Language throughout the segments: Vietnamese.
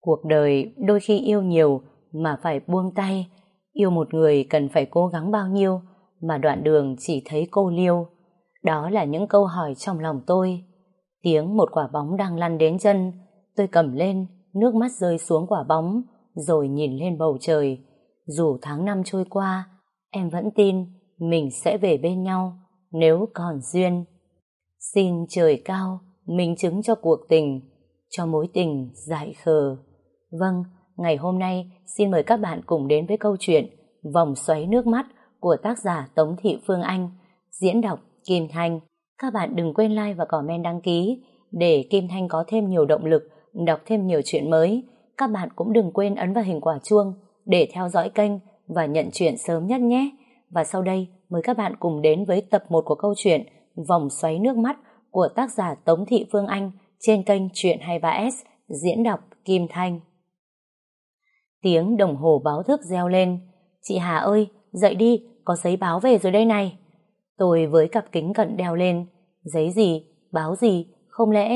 Cuộc đời đôi khi yêu nhiều mà phải buông tay. Yêu một người cần phải cố gắng bao nhiêu mà đoạn đường chỉ thấy cô liêu. Đó là những câu hỏi trong lòng tôi. Tiếng một quả bóng đang lăn đến chân. Tôi cầm lên, nước mắt rơi xuống quả bóng, rồi nhìn lên bầu trời. Dù tháng năm trôi qua, em vẫn tin mình sẽ về bên nhau nếu còn duyên. Xin trời cao, minh chứng cho cuộc tình, cho mối tình dại khờ. Vâng, ngày hôm nay xin mời các bạn cùng đến với câu chuyện Vòng xoáy nước mắt của tác giả Tống Thị Phương Anh, diễn đọc Kim Thanh. Các bạn đừng quên like và comment đăng ký để Kim Thanh có thêm nhiều động lực đọc thêm nhiều chuyện mới. Các bạn cũng đừng quên ấn vào hình quả chuông để theo dõi kênh và nhận chuyện sớm nhất nhé. Và sau đây, mời các bạn cùng đến với tập 1 của câu chuyện Vòng xoáy nước mắt của tác giả Tống Thị Phương Anh trên kênh Chuyện 23S diễn đọc Kim Thanh. Tiếng đồng hồ báo thức reo lên. Chị Hà ơi, dậy đi, có giấy báo về rồi đây này. Tôi với cặp kính cận đeo lên. Giấy gì? Báo gì? Không lẽ...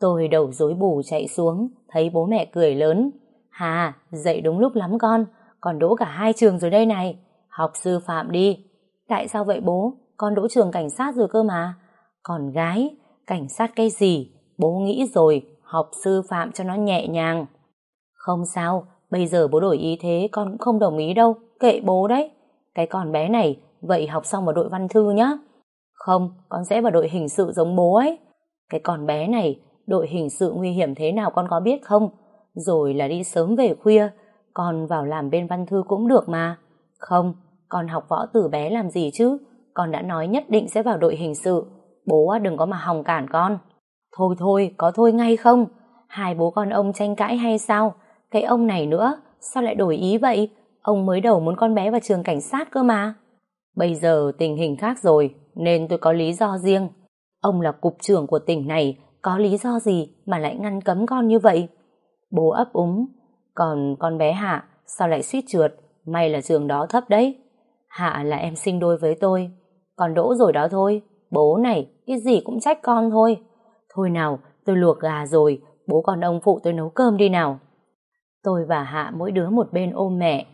Tôi đầu rối bù chạy xuống, thấy bố mẹ cười lớn. Hà, dậy đúng lúc lắm con, còn đỗ cả hai trường rồi đây này. Học sư phạm đi. Tại sao vậy bố? Con đỗ trường cảnh sát rồi cơ mà. Còn gái, cảnh sát cái gì? Bố nghĩ rồi, học sư phạm cho nó nhẹ nhàng. Không sao, bây giờ bố đổi ý thế con cũng không đồng ý đâu, kệ bố đấy. Cái con bé này, vậy học xong vào đội văn thư nhá. Không, con sẽ vào đội hình sự giống bố ấy. Cái con bé này, đội hình sự nguy hiểm thế nào con có biết không? Rồi là đi sớm về khuya, con vào làm bên văn thư cũng được mà. Không, con học võ từ bé làm gì chứ? Con đã nói nhất định sẽ vào đội hình sự. Bố đừng có mà hòng cản con. Thôi thôi, có thôi ngay không? Hai bố con ông tranh cãi hay sao? Cái ông này nữa, sao lại đổi ý vậy? Ông mới đầu muốn con bé vào trường cảnh sát cơ mà. Bây giờ tình hình khác rồi, nên tôi có lý do riêng. Ông là cục trưởng của tỉnh này, có lý do gì mà lại ngăn cấm con như vậy? Bố ấp úng, còn con bé Hạ sao lại suýt trượt, may là trường đó thấp đấy. Hạ là em sinh đôi với tôi, còn đỗ rồi đó thôi, bố này, cái gì cũng trách con thôi. Thôi nào, tôi luộc gà rồi, bố con ông phụ tôi nấu cơm đi nào. Tôi và Hạ mỗi đứa một bên ôm mẹ.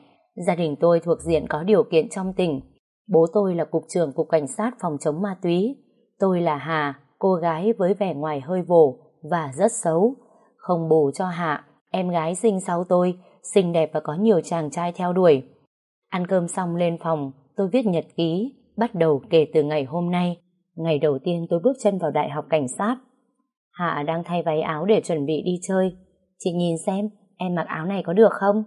Gia đình tôi thuộc diện có điều kiện trong tỉnh. Bố tôi là cục trưởng cục cảnh sát phòng chống ma túy. Tôi là Hà, cô gái với vẻ ngoài hơi vồ và rất xấu. Không bù cho Hạ, em gái sinh sau tôi, xinh đẹp và có nhiều chàng trai theo đuổi. Ăn cơm xong lên phòng, tôi viết nhật ký, bắt đầu kể từ ngày hôm nay. Ngày đầu tiên tôi bước chân vào đại học cảnh sát. Hạ đang thay váy áo để chuẩn bị đi chơi. Chị nhìn xem, em mặc áo này có được không?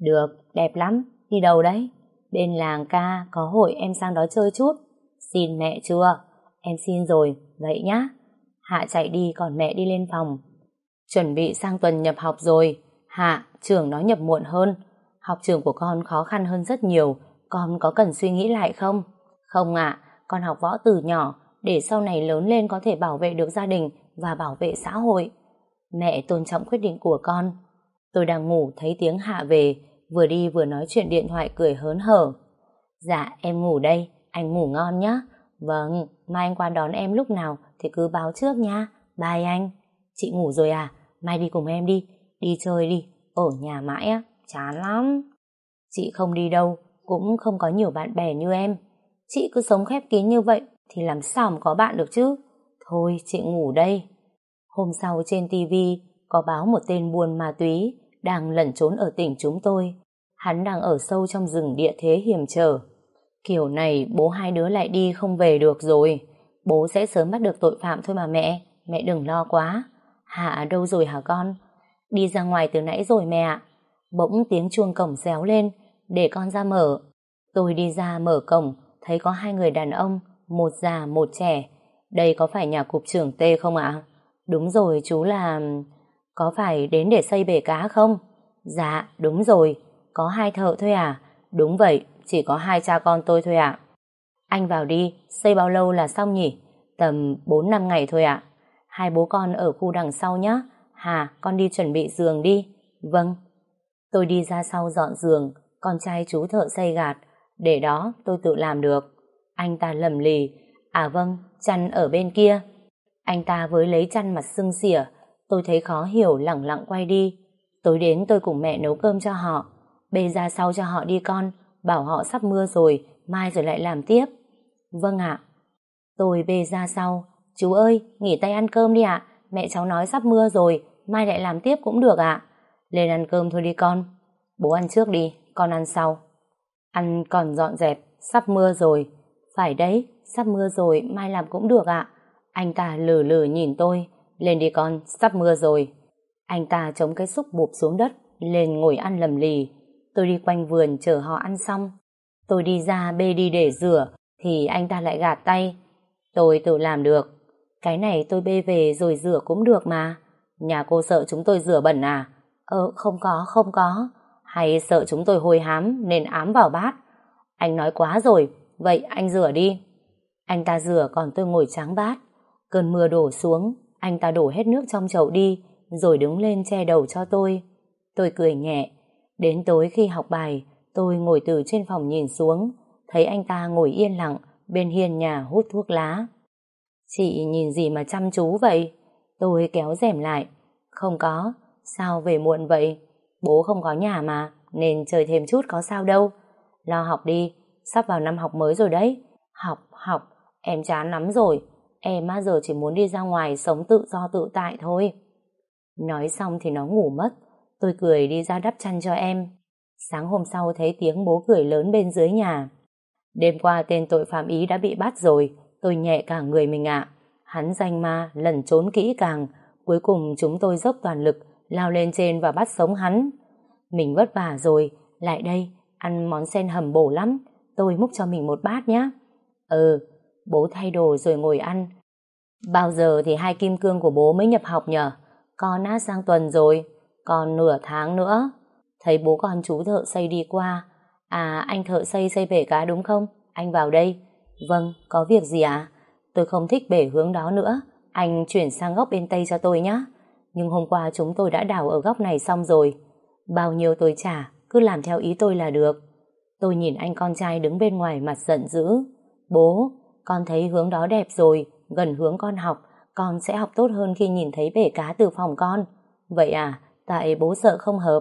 Được, đẹp lắm. Đi đâu đấy? Bên làng ca, có hội em sang đó chơi chút. Xin mẹ chưa? Em xin rồi, vậy nhá. Hạ chạy đi còn mẹ đi lên phòng. Chuẩn bị sang tuần nhập học rồi. Hạ, trường nó nhập muộn hơn. Học trường của con khó khăn hơn rất nhiều. Con có cần suy nghĩ lại không? Không ạ, con học võ từ nhỏ để sau này lớn lên có thể bảo vệ được gia đình và bảo vệ xã hội. Mẹ tôn trọng quyết định của con. Tôi đang ngủ thấy tiếng Hạ về, vừa đi vừa nói chuyện điện thoại cười hớn hở. Dạ, em ngủ đây, anh ngủ ngon nhé. Vâng, mai anh qua đón em lúc nào thì cứ báo trước nha. Bye anh. Chị ngủ rồi à? Mai đi cùng em đi. Đi chơi đi. Ở nhà mãi á, chán lắm. Chị không đi đâu, cũng không có nhiều bạn bè như em. Chị cứ sống khép kín như vậy thì làm sao mà có bạn được chứ? Thôi, chị ngủ đây. Hôm sau trên TV có báo một tên buôn ma túy đang lẩn trốn ở tỉnh chúng tôi. Hắn đang ở sâu trong rừng địa thế hiểm trở. Kiểu này bố hai đứa lại đi không về được rồi. Bố sẽ sớm bắt được tội phạm thôi mà mẹ. Mẹ đừng lo quá. Hạ à, đâu rồi hả con? Đi ra ngoài từ nãy rồi mẹ ạ. Bỗng tiếng chuông cổng réo lên, để con ra mở. Tôi đi ra mở cổng, thấy có hai người đàn ông, một già một trẻ. Đây có phải nhà cục trưởng T không ạ? Đúng rồi, chú là... Có phải đến để xây bể cá không? Dạ, đúng rồi. Có hai thợ thôi à? Đúng vậy, chỉ có hai cha con tôi thôi ạ. Anh vào đi, xây bao lâu là xong nhỉ? Tầm 4 năm ngày thôi ạ. Hai bố con ở khu đằng sau nhé. Hà, con đi chuẩn bị giường đi. Vâng. Tôi đi ra sau dọn giường, con trai chú thợ xây gạt. Để đó tôi tự làm được. Anh ta lầm lì. À vâng, chăn ở bên kia. Anh ta với lấy chăn mặt sưng xỉa. Tôi thấy khó hiểu lẳng lặng quay đi. Tối đến tôi cùng mẹ nấu cơm cho họ. Bê ra sau cho họ đi con, bảo họ sắp mưa rồi, mai rồi lại làm tiếp. Vâng ạ. Tôi bê ra sau. Chú ơi, nghỉ tay ăn cơm đi ạ. Mẹ cháu nói sắp mưa rồi, mai lại làm tiếp cũng được ạ. Lên ăn cơm thôi đi con. Bố ăn trước đi, con ăn sau. Ăn còn dọn dẹp, sắp mưa rồi. Phải đấy, sắp mưa rồi, mai làm cũng được ạ. Anh ta lử lử nhìn tôi. Lên đi con, sắp mưa rồi. Anh ta chống cái xúc bụp xuống đất, lên ngồi ăn lầm lì. Tôi đi quanh vườn chờ họ ăn xong. Tôi đi ra bê đi để rửa, thì anh ta lại gạt tay. Tôi tự làm được. Cái này tôi bê về rồi rửa cũng được mà. Nhà cô sợ chúng tôi rửa bẩn à? Ờ, không có, không có. Hay sợ chúng tôi hôi hám nên ám vào bát? Anh nói quá rồi, vậy anh rửa đi. Anh ta rửa còn tôi ngồi tráng bát. Cơn mưa đổ xuống, anh ta đổ hết nước trong chậu đi, rồi đứng lên che đầu cho tôi. Tôi cười nhẹ. Đến tối khi học bài, tôi ngồi từ trên phòng nhìn xuống, thấy anh ta ngồi yên lặng bên hiên nhà hút thuốc lá. Chị nhìn gì mà chăm chú vậy? Tôi kéo rèm lại. Không có, sao về muộn vậy? Bố không có nhà mà, nên chơi thêm chút có sao đâu. Lo học đi, sắp vào năm học mới rồi đấy. Học, học, em chán lắm rồi. Em á giờ chỉ muốn đi ra ngoài sống tự do tự tại thôi. Nói xong thì nó ngủ mất. Tôi cười đi ra đắp chăn cho em. Sáng hôm sau thấy tiếng bố cười lớn bên dưới nhà. Đêm qua tên tội phạm ý đã bị bắt rồi. Tôi nhẹ cả người mình ạ. Hắn danh ma, lẩn trốn kỹ càng. Cuối cùng chúng tôi dốc toàn lực, lao lên trên và bắt sống hắn. Mình vất vả rồi, lại đây, ăn món sen hầm bổ lắm. Tôi múc cho mình một bát nhé. Ừ, bố thay đồ rồi ngồi ăn. Bao giờ thì hai kim cương của bố mới nhập học nhở? Con đã sang tuần rồi, còn nửa tháng nữa. Thấy bố con chú thợ xây đi qua. À, anh thợ xây xây bể cá đúng không? Anh vào đây. Vâng, có việc gì à? Tôi không thích bể hướng đó nữa. Anh chuyển sang góc bên Tây cho tôi nhé. Nhưng hôm qua chúng tôi đã đào ở góc này xong rồi. Bao nhiêu tôi trả, cứ làm theo ý tôi là được. Tôi nhìn anh con trai đứng bên ngoài mặt giận dữ. Bố, con thấy hướng đó đẹp rồi, gần hướng con học, con sẽ học tốt hơn khi nhìn thấy bể cá từ phòng con. Vậy à, tại bố sợ không hợp.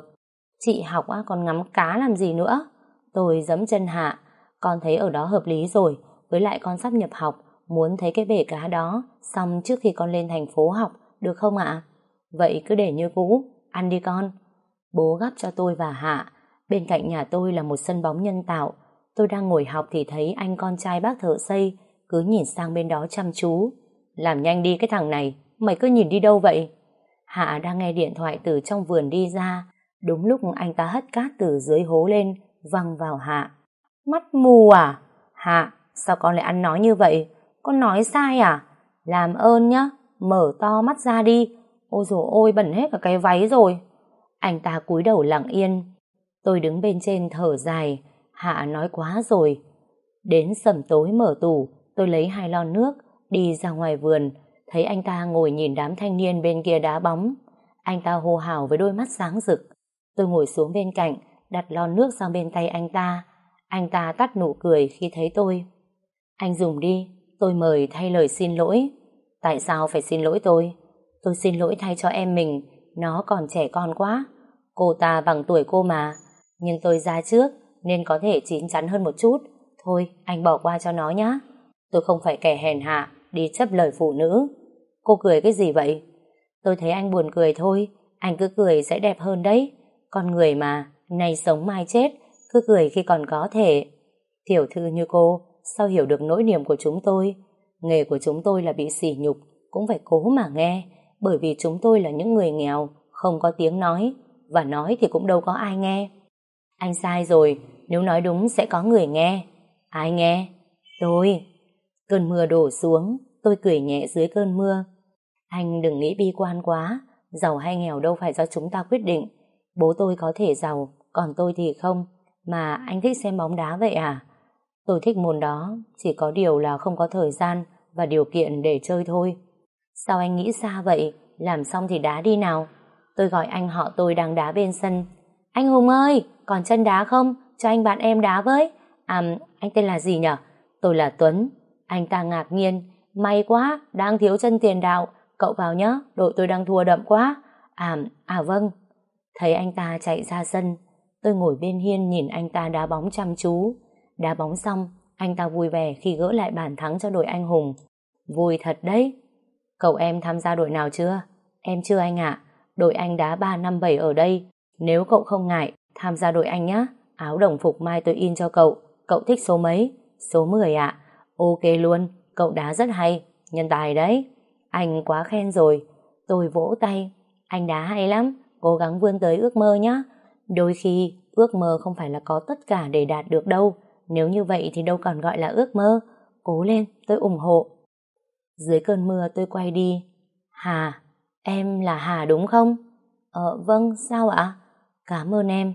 Chị học á, còn ngắm cá làm gì nữa? Tôi giẫm chân hạ, con thấy ở đó hợp lý rồi, với lại con sắp nhập học, muốn thấy cái bể cá đó, xong trước khi con lên thành phố học, được không ạ? Vậy cứ để như cũ, ăn đi con. Bố gắp cho tôi và Hạ, bên cạnh nhà tôi là một sân bóng nhân tạo. Tôi đang ngồi học thì thấy anh con trai bác thợ xây, cứ nhìn sang bên đó chăm chú. Làm nhanh đi cái thằng này, mày cứ nhìn đi đâu vậy? Hạ đang nghe điện thoại từ trong vườn đi ra, đúng lúc anh ta hất cát từ dưới hố lên, văng vào Hạ. Mắt mù à? Hạ, sao con lại ăn nói như vậy? Con nói sai à? Làm ơn nhá, mở to mắt ra đi. Ôi dồi ôi, bẩn hết cả cái váy rồi. Anh ta cúi đầu lặng yên. Tôi đứng bên trên thở dài. Hạ nói quá rồi. Đến sầm tối mở tủ, tôi lấy hai lon nước, đi ra ngoài vườn, thấy anh ta ngồi nhìn đám thanh niên bên kia đá bóng. Anh ta hô hào với đôi mắt sáng rực. Tôi ngồi xuống bên cạnh, đặt lon nước sang bên tay anh ta. Anh ta tắt nụ cười khi thấy tôi. Anh dùng đi, tôi mời thay lời xin lỗi. Tại sao phải xin lỗi tôi? Tôi xin lỗi thay cho em mình, nó còn trẻ con quá. Cô ta bằng tuổi cô mà, nhưng tôi ra trước nên có thể chín chắn hơn một chút. Thôi, anh bỏ qua cho nó nhé. Tôi không phải kẻ hèn hạ, đi chấp lời phụ nữ. Cô cười cái gì vậy? Tôi thấy anh buồn cười thôi, anh cứ cười sẽ đẹp hơn đấy. Con người mà, nay sống mai chết, cứ cười khi còn có thể. Tiểu thư như cô, sao hiểu được nỗi niềm của chúng tôi? Nghề của chúng tôi là bị sỉ nhục, cũng phải cố mà nghe, bởi vì chúng tôi là những người nghèo, không có tiếng nói, và nói thì cũng đâu có ai nghe. Anh sai rồi, nếu nói đúng sẽ có người nghe. Ai nghe? Tôi. Cơn mưa đổ xuống, tôi cười nhẹ dưới cơn mưa. Anh đừng nghĩ bi quan quá, giàu hay nghèo đâu phải do chúng ta quyết định. Bố tôi có thể giàu, còn tôi thì không. Mà anh thích xem bóng đá vậy à? Tôi thích môn đó, chỉ có điều là không có thời gian và điều kiện để chơi thôi. Sao anh nghĩ xa vậy? Làm xong thì đá đi nào. Tôi gọi anh họ tôi đang đá bên sân. Anh Hùng ơi, còn chân đá không? Cho anh bạn em đá với. À, anh tên là gì nhở? Tôi là Tuấn. Anh ta ngạc nhiên. May quá, đang thiếu chân tiền đạo. cậu vào nhé, đội tôi đang thua đậm quá. À, à vâng. Thấy anh ta chạy ra sân, tôi ngồi bên hiên nhìn anh ta đá bóng chăm chú. Đá bóng xong, anh ta vui vẻ khi gỡ lại bàn thắng cho đội anh hùng. Vui thật đấy. Cậu em tham gia đội nào chưa? Em chưa anh ạ. Đội anh đá ba năm bảy ở đây. Nếu cậu không ngại, tham gia đội anh nhé. Áo đồng phục mai tôi in cho cậu. Cậu thích số mấy? Số 10 ạ. Ok luôn, cậu đá rất hay. Nhân tài đấy. Anh quá khen rồi. Tôi vỗ tay. Anh đá hay lắm. Cố gắng vươn tới ước mơ nhé. Đôi khi, ước mơ không phải là có tất cả để đạt được đâu. Nếu như vậy thì đâu còn gọi là ước mơ. Cố lên, tôi ủng hộ. Dưới cơn mưa tôi quay đi. Hà, em là Hà đúng không? Ờ, vâng, sao ạ? Cảm ơn em.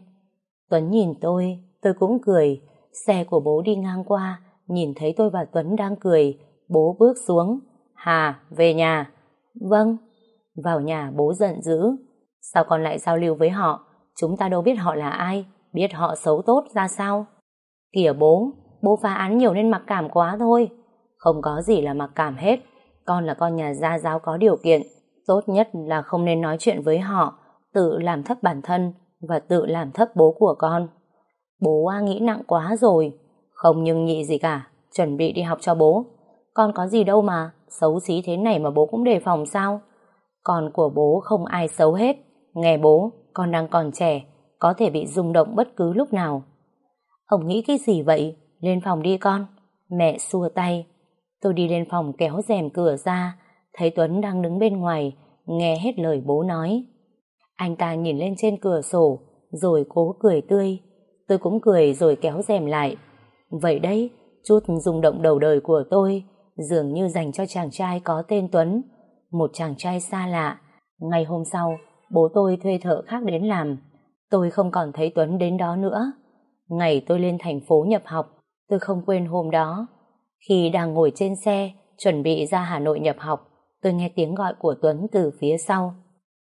Tuấn nhìn tôi, tôi cũng cười. Xe của bố đi ngang qua, nhìn thấy tôi và Tuấn đang cười. Bố bước xuống. Hà, về nhà. Vâng. Vào nhà bố giận dữ. Sao con lại giao lưu với họ? Chúng ta đâu biết họ là ai, biết họ xấu tốt ra sao. Kìa bố, bố phá án nhiều nên mặc cảm quá thôi. Không có gì là mặc cảm hết. Con là con nhà gia giáo có điều kiện. Tốt nhất là không nên nói chuyện với họ, tự làm thấp bản thân và tự làm thấp bố của con. Bố A nghĩ nặng quá rồi. Không nhưng nhị gì cả, à, chuẩn bị đi học cho bố. Con có gì đâu mà, xấu xí thế này mà bố cũng đề phòng sao? Con của bố không ai xấu hết. Nghe bố, con đang còn trẻ, có thể bị rung động bất cứ lúc nào. Ông nghĩ cái gì vậy? Lên phòng đi con. Mẹ xua tay. Tôi đi lên phòng kéo rèm cửa ra, thấy Tuấn đang đứng bên ngoài, nghe hết lời bố nói. Anh ta nhìn lên trên cửa sổ, rồi cố cười tươi. Tôi cũng cười rồi kéo rèm lại. Vậy đấy, chút rung động đầu đời của tôi dường như dành cho chàng trai có tên Tuấn, một chàng trai xa lạ. Ngày hôm sau, bố tôi thuê thợ khác đến làm. Tôi không còn thấy Tuấn đến đó nữa. Ngày tôi lên thành phố nhập học, tôi không quên hôm đó. Khi đang ngồi trên xe, chuẩn bị ra Hà Nội nhập học, tôi nghe tiếng gọi của Tuấn từ phía sau.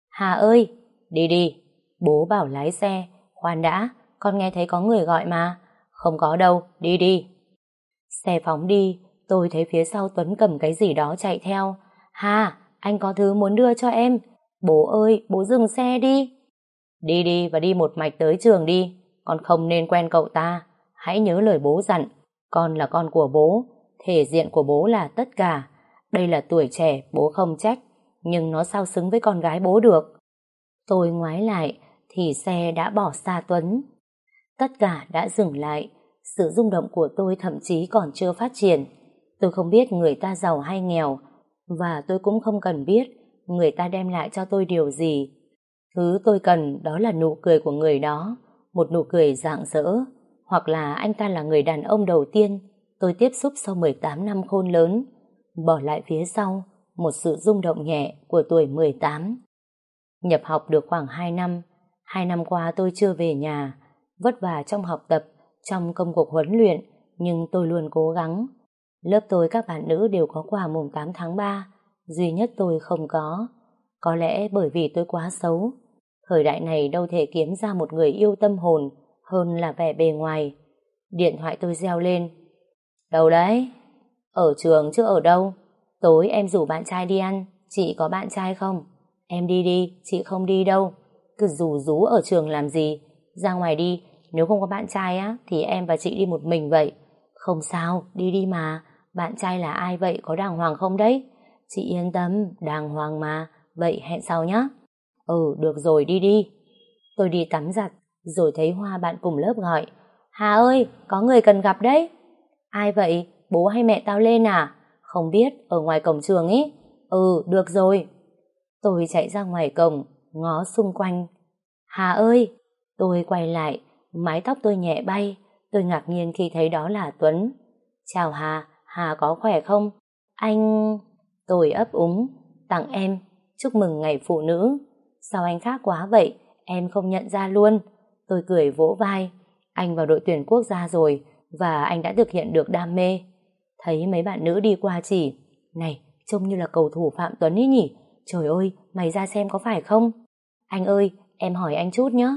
Hà ơi, đi đi. Bố bảo lái xe, khoan đã, con nghe thấy có người gọi mà. Không có đâu, đi đi. Xe phóng đi, tôi thấy phía sau Tuấn cầm cái gì đó chạy theo. Hà, anh có thứ muốn đưa cho em. Bố ơi, bố dừng xe đi. Đi đi và đi một mạch tới trường đi. Con không nên quen cậu ta. Hãy nhớ lời bố dặn. Con là con của bố. Thể diện của bố là tất cả. Đây là tuổi trẻ, bố không trách. Nhưng nó sao xứng với con gái bố được. Tôi ngoái lại, thì xe đã bỏ xa Tuấn. Tất cả đã dừng lại. Sự rung động của tôi thậm chí còn chưa phát triển. Tôi không biết người ta giàu hay nghèo, và tôi cũng không cần biết người ta đem lại cho tôi điều gì. Thứ tôi cần đó là nụ cười của người đó, một nụ cười rạng rỡ, hoặc là anh ta là người đàn ông đầu tiên tôi tiếp xúc sau 18 năm khôn lớn, bỏ lại phía sau một sự rung động nhẹ của tuổi 18. Nhập học được khoảng 2 năm, hai năm qua tôi chưa về nhà, vất vả trong học tập, trong công cuộc huấn luyện, nhưng tôi luôn cố gắng. Lớp tôi các bạn nữ đều có quà mùng 8 tháng 3, duy nhất tôi không có. Có lẽ bởi vì tôi quá xấu. Thời đại này đâu thể kiếm ra một người yêu tâm hồn hơn là vẻ bề ngoài. Điện thoại tôi reo lên. Đâu đấy? Ở trường chứ ở đâu? Tối em rủ bạn trai đi ăn, chị có bạn trai không? Em đi đi, chị không đi đâu. Cứ rủ rú ở trường làm gì? Ra ngoài đi, nếu không có bạn trai á, thì em và chị đi một mình vậy. Không sao, đi đi mà. Bạn trai là ai vậy, có đàng hoàng không đấy? Chị yên tâm, đàng hoàng mà. Vậy hẹn sau nhé. Ừ, được rồi, đi đi. Tôi đi tắm giặt, rồi thấy Hoa bạn cùng lớp gọi. Hà ơi, có người cần gặp đấy. Ai vậy? Bố hay mẹ tao lên à? Không biết, ở ngoài cổng trường ý. Ừ, được rồi. Tôi chạy ra ngoài cổng, ngó xung quanh. Hà ơi! Tôi quay lại, mái tóc tôi nhẹ bay. Tôi ngạc nhiên khi thấy đó là Tuấn. Chào Hà, Hà có khỏe không? Anh... Tôi ấp úng, tặng em, chúc mừng ngày phụ nữ. Sao anh khác quá vậy? Em không nhận ra luôn. Tôi cười vỗ vai. Anh vào đội tuyển quốc gia rồi, và anh đã thực hiện được đam mê. Thấy mấy bạn nữ đi qua chỉ, này, trông như là cầu thủ Phạm Tuấn ấy nhỉ? Trời ơi, mày ra xem có phải không? Anh ơi, em hỏi anh chút nhé.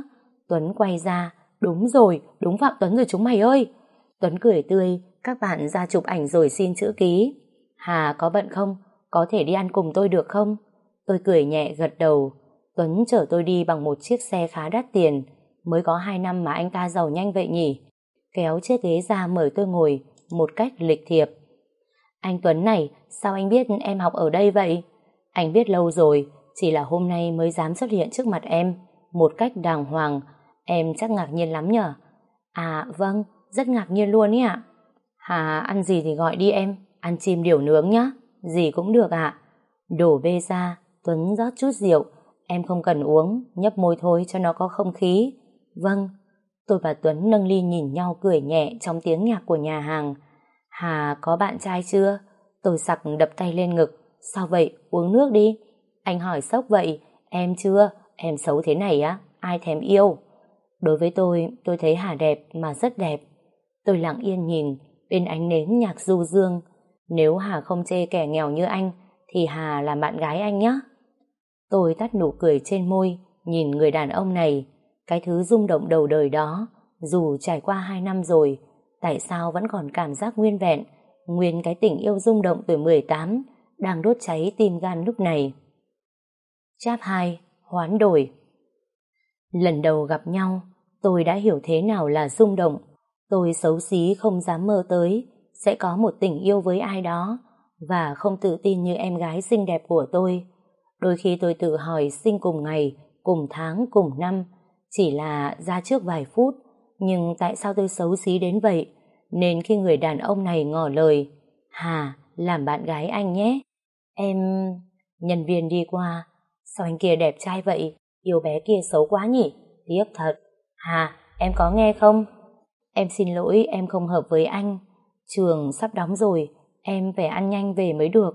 Tuấn quay ra, đúng rồi, đúng Phạm Tuấn rồi chúng mày ơi. Tuấn cười tươi, các bạn ra chụp ảnh rồi xin chữ ký. Hà có bận không? Có thể đi ăn cùng tôi được không? Tôi cười nhẹ gật đầu. Tuấn chở tôi đi bằng một chiếc xe khá đắt tiền. Mới có 2 năm mà anh ta giàu nhanh vậy nhỉ? Kéo chiếc ghế ra mời tôi ngồi một cách lịch thiệp. Anh Tuấn này, sao anh biết em học ở đây vậy? Anh biết lâu rồi, chỉ là hôm nay mới dám xuất hiện trước mặt em, một cách đàng hoàng. Em chắc ngạc nhiên lắm nhở? À vâng, rất ngạc nhiên luôn ý ạ. Hà ăn gì thì gọi đi em, ăn chim điểu nướng nhá, gì cũng được ạ. Đổ bê ra, Tuấn rót chút rượu, em không cần uống, nhấp môi thôi cho nó có không khí. Vâng, tôi và Tuấn nâng ly nhìn nhau cười nhẹ trong tiếng nhạc của nhà hàng. Hà có bạn trai chưa? Tôi sặc đập tay lên ngực. Sao vậy? Uống nước đi. Anh hỏi sốc vậy. Em chưa? Em xấu thế này á? Ai thèm yêu? Đối với tôi, tôi thấy Hà đẹp mà rất đẹp. Tôi lặng yên nhìn, bên ánh nến nhạc du dương. Nếu Hà không chê kẻ nghèo như anh, thì Hà là bạn gái anh nhé. Tôi tắt nụ cười trên môi, nhìn người đàn ông này. Cái thứ rung động đầu đời đó, dù trải qua hai năm rồi, tại sao vẫn còn cảm giác nguyên vẹn, nguyên cái tình yêu rung động tuổi 18 đang đốt cháy tim gan lúc này. Chap 2. Hoán đổi Lần đầu gặp nhau, tôi đã hiểu thế nào là rung động. Tôi xấu xí không dám mơ tới sẽ có một tình yêu với ai đó và không tự tin như em gái xinh đẹp của tôi. Đôi khi tôi tự hỏi sinh cùng ngày, cùng tháng, cùng năm, chỉ là ra trước vài phút, nhưng tại sao tôi xấu xí đến vậy? Nên khi người đàn ông này ngỏ lời, Hà, làm bạn gái anh nhé. Em... Nhân viên đi qua, sao anh kia đẹp trai vậy? Yêu bé kia xấu quá nhỉ? Tiếc thật. Hà, em có nghe không? Em xin lỗi, em không hợp với anh. Trường sắp đóng rồi, em phải ăn nhanh về mới được.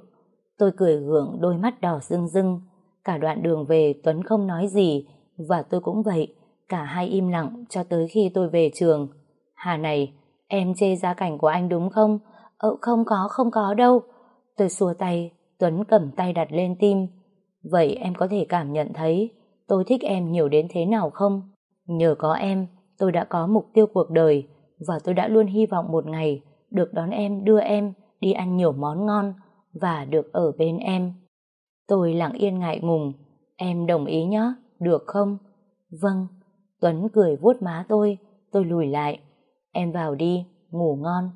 Tôi cười gượng đôi mắt đỏ rưng rưng. Cả đoạn đường về Tuấn không nói gì, và tôi cũng vậy. Cả hai im lặng cho tới khi tôi về trường. Hà này, em chê gia cảnh của anh đúng không? Ờ không có, không có đâu. Tôi xua tay, Tuấn cầm tay đặt lên tim. Vậy em có thể cảm nhận thấy tôi thích em nhiều đến thế nào không? Nhờ có em, tôi đã có mục tiêu cuộc đời và tôi đã luôn hy vọng một ngày được đón em, đưa em đi ăn nhiều món ngon và được ở bên em. Tôi lặng yên ngại ngùng. Em đồng ý nhé, được không? Vâng. Tuấn cười vuốt má tôi, tôi lùi lại. Em vào đi, ngủ ngon.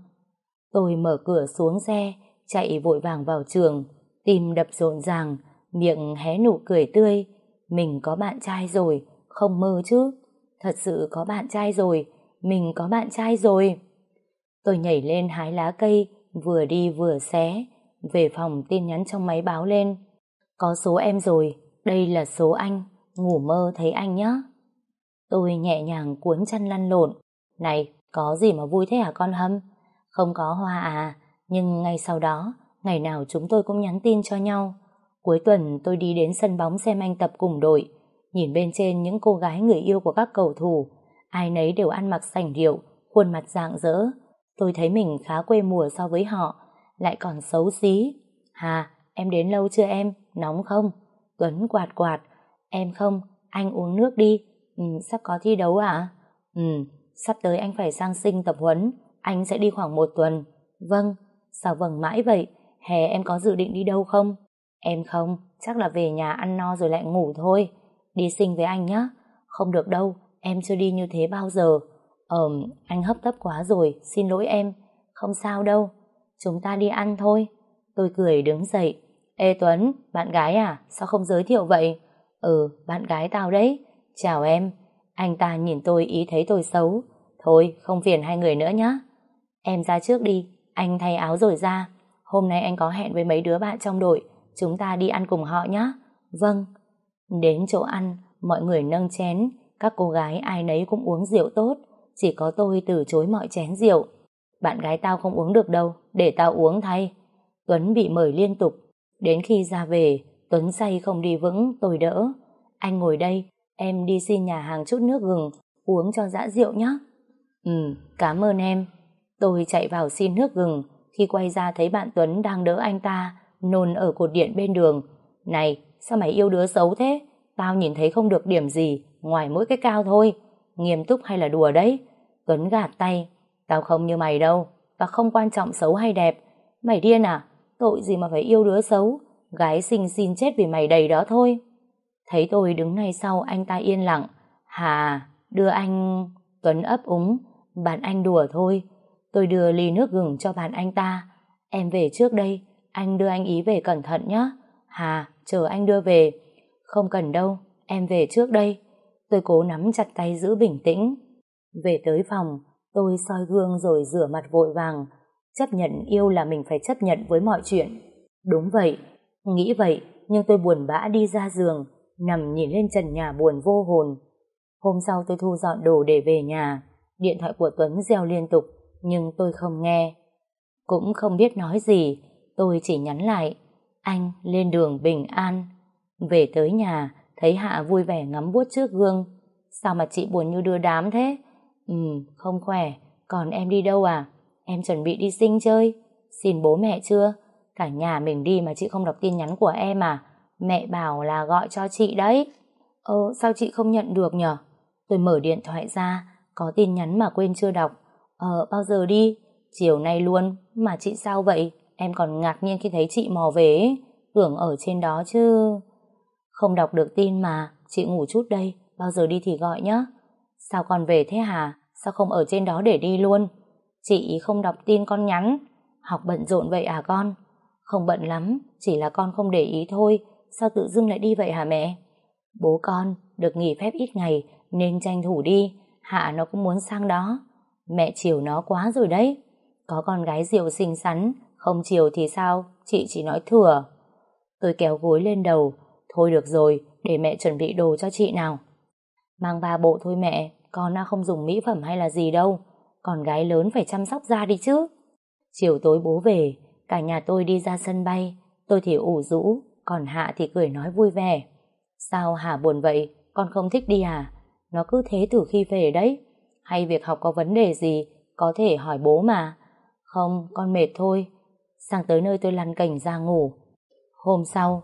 Tôi mở cửa xuống xe, chạy vội vàng vào trường, tim đập rộn ràng, miệng hé nụ cười tươi. Mình có bạn trai rồi, không mơ chứ. Thật sự có bạn trai rồi, mình có bạn trai rồi. Tôi nhảy lên hái lá cây, vừa đi vừa xé. Về phòng tin nhắn trong máy báo lên. Có số em rồi, đây là số anh, ngủ mơ thấy anh nhé. Tôi nhẹ nhàng cuốn chăn lăn lộn. Này, có gì mà vui thế hả con Hâm? Không có hoa à, nhưng ngay sau đó, ngày nào chúng tôi cũng nhắn tin cho nhau. Cuối tuần tôi đi đến sân bóng xem anh tập cùng đội, nhìn bên trên những cô gái người yêu của các cầu thủ, ai nấy đều ăn mặc sành điệu, khuôn mặt rạng rỡ. Tôi thấy mình khá quê mùa so với họ, lại còn xấu xí. Hà, em đến lâu chưa em? Nóng không? Tuấn quạt quạt. Em không, anh uống nước đi. Ừ, sắp có thi đấu à? Ừ, sắp tới anh phải sang sinh tập huấn, anh sẽ đi khoảng một tuần. Vâng, sao vâng mãi vậy? Hè em có dự định đi đâu không? Em không, chắc là về nhà ăn no rồi lại ngủ thôi. Đi sinh với anh nhé. Không được đâu, em chưa đi như thế bao giờ. Ờm, anh hấp tấp quá rồi, xin lỗi em. Không sao đâu, chúng ta đi ăn thôi. Tôi cười đứng dậy. Ê Tuấn, bạn gái à, sao không giới thiệu vậy? Ừ, bạn gái tao đấy. Chào em. Anh ta nhìn tôi ý thấy tôi xấu. Thôi, không phiền hai người nữa nhé. Em ra trước đi, anh thay áo rồi ra. Hôm nay anh có hẹn với mấy đứa bạn trong đội, chúng ta đi ăn cùng họ nhé. Vâng. Đến chỗ ăn, mọi người nâng chén, các cô gái ai nấy cũng uống rượu tốt, chỉ có tôi từ chối mọi chén rượu. Bạn gái tao không uống được đâu, để tao uống thay. Tuấn bị mời liên tục, đến khi ra về, Tuấn say không đi vững, tôi đỡ. Anh ngồi đây, em đi xin nhà hàng chút nước gừng, uống cho dã rượu nhé. Ừ, cảm ơn em. Tôi chạy vào xin nước gừng, khi quay ra thấy bạn Tuấn đang đỡ anh ta, nôn ở cột điện bên đường. Này, sao mày yêu đứa xấu thế? Tao nhìn thấy không được điểm gì, ngoài mỗi cái cao thôi. Nghiêm túc hay là đùa đấy? Tuấn gạt tay. Tao không như mày đâu, tao không quan trọng xấu hay đẹp. Mày điên à? Tội gì mà phải yêu đứa xấu? gái xinh xin chết vì mày đầy đó thôi. Thấy tôi đứng ngay sau anh ta yên lặng. Hà, đưa anh... Tuấn ấp úng, bạn anh đùa thôi. Tôi đưa ly nước gừng cho bạn anh ta. Em về trước đây, anh đưa anh ý về cẩn thận nhé. Hà, chờ anh đưa về. Không cần đâu, em về trước đây. Tôi cố nắm chặt tay giữ bình tĩnh. Về tới phòng, tôi soi gương rồi rửa mặt vội vàng. Chấp nhận yêu là mình phải chấp nhận với mọi chuyện. Đúng vậy, nghĩ vậy, nhưng tôi buồn bã đi ra giường, nằm nhìn lên trần nhà buồn vô hồn. Hôm sau tôi thu dọn đồ để về nhà. Điện thoại của Tuấn reo liên tục, nhưng tôi không nghe. Cũng không biết nói gì, tôi chỉ nhắn lại, anh lên đường bình an. Về tới nhà, thấy Hạ vui vẻ ngắm vuốt trước gương. Sao mà chị buồn như đưa đám thế? Ừ, không khỏe, còn em đi đâu à? Em chuẩn bị đi sinh chơi. Xin bố mẹ chưa? Cả nhà mình đi mà chị không đọc tin nhắn của em à? Mẹ bảo là gọi cho chị đấy. Ờ, sao chị không nhận được nhở? Tôi mở điện thoại ra, có tin nhắn mà quên chưa đọc. Ờ, bao giờ đi? Chiều nay luôn, mà chị sao vậy? Em còn ngạc nhiên khi thấy chị mò về Tưởng ở trên đó chứ. Không đọc được tin mà Chị ngủ chút đây, bao giờ đi thì gọi nhé Sao con về thế hả? Sao không ở trên đó để đi luôn? Chị không đọc tin con nhắn. Học bận rộn vậy à con? Không bận lắm, chỉ là con không để ý thôi. Sao tự dưng lại đi vậy hả mẹ? Bố con được nghỉ phép ít ngày Nên tranh thủ đi. Hạ nó cũng muốn sang đó. Mẹ chiều nó quá rồi đấy. Có con gái diều xinh xắn không chiều thì sao, chị chỉ nói thừa. Tôi kéo gối lên đầu, thôi được rồi, để mẹ chuẩn bị đồ cho chị nào. Mang ba bộ thôi mẹ, con đã không dùng mỹ phẩm hay là gì đâu, còn gái lớn phải chăm sóc da đi chứ. Chiều tối bố về, cả nhà tôi đi ra sân bay, tôi thì ủ rũ, còn Hạ thì cười nói vui vẻ. Sao Hà buồn vậy, con không thích đi à? Nó cứ thế từ khi về đấy. Hay việc học có vấn đề gì, có thể hỏi bố mà. Không, con mệt thôi, sang tới nơi tôi lăn cảnh ra ngủ. Hôm sau,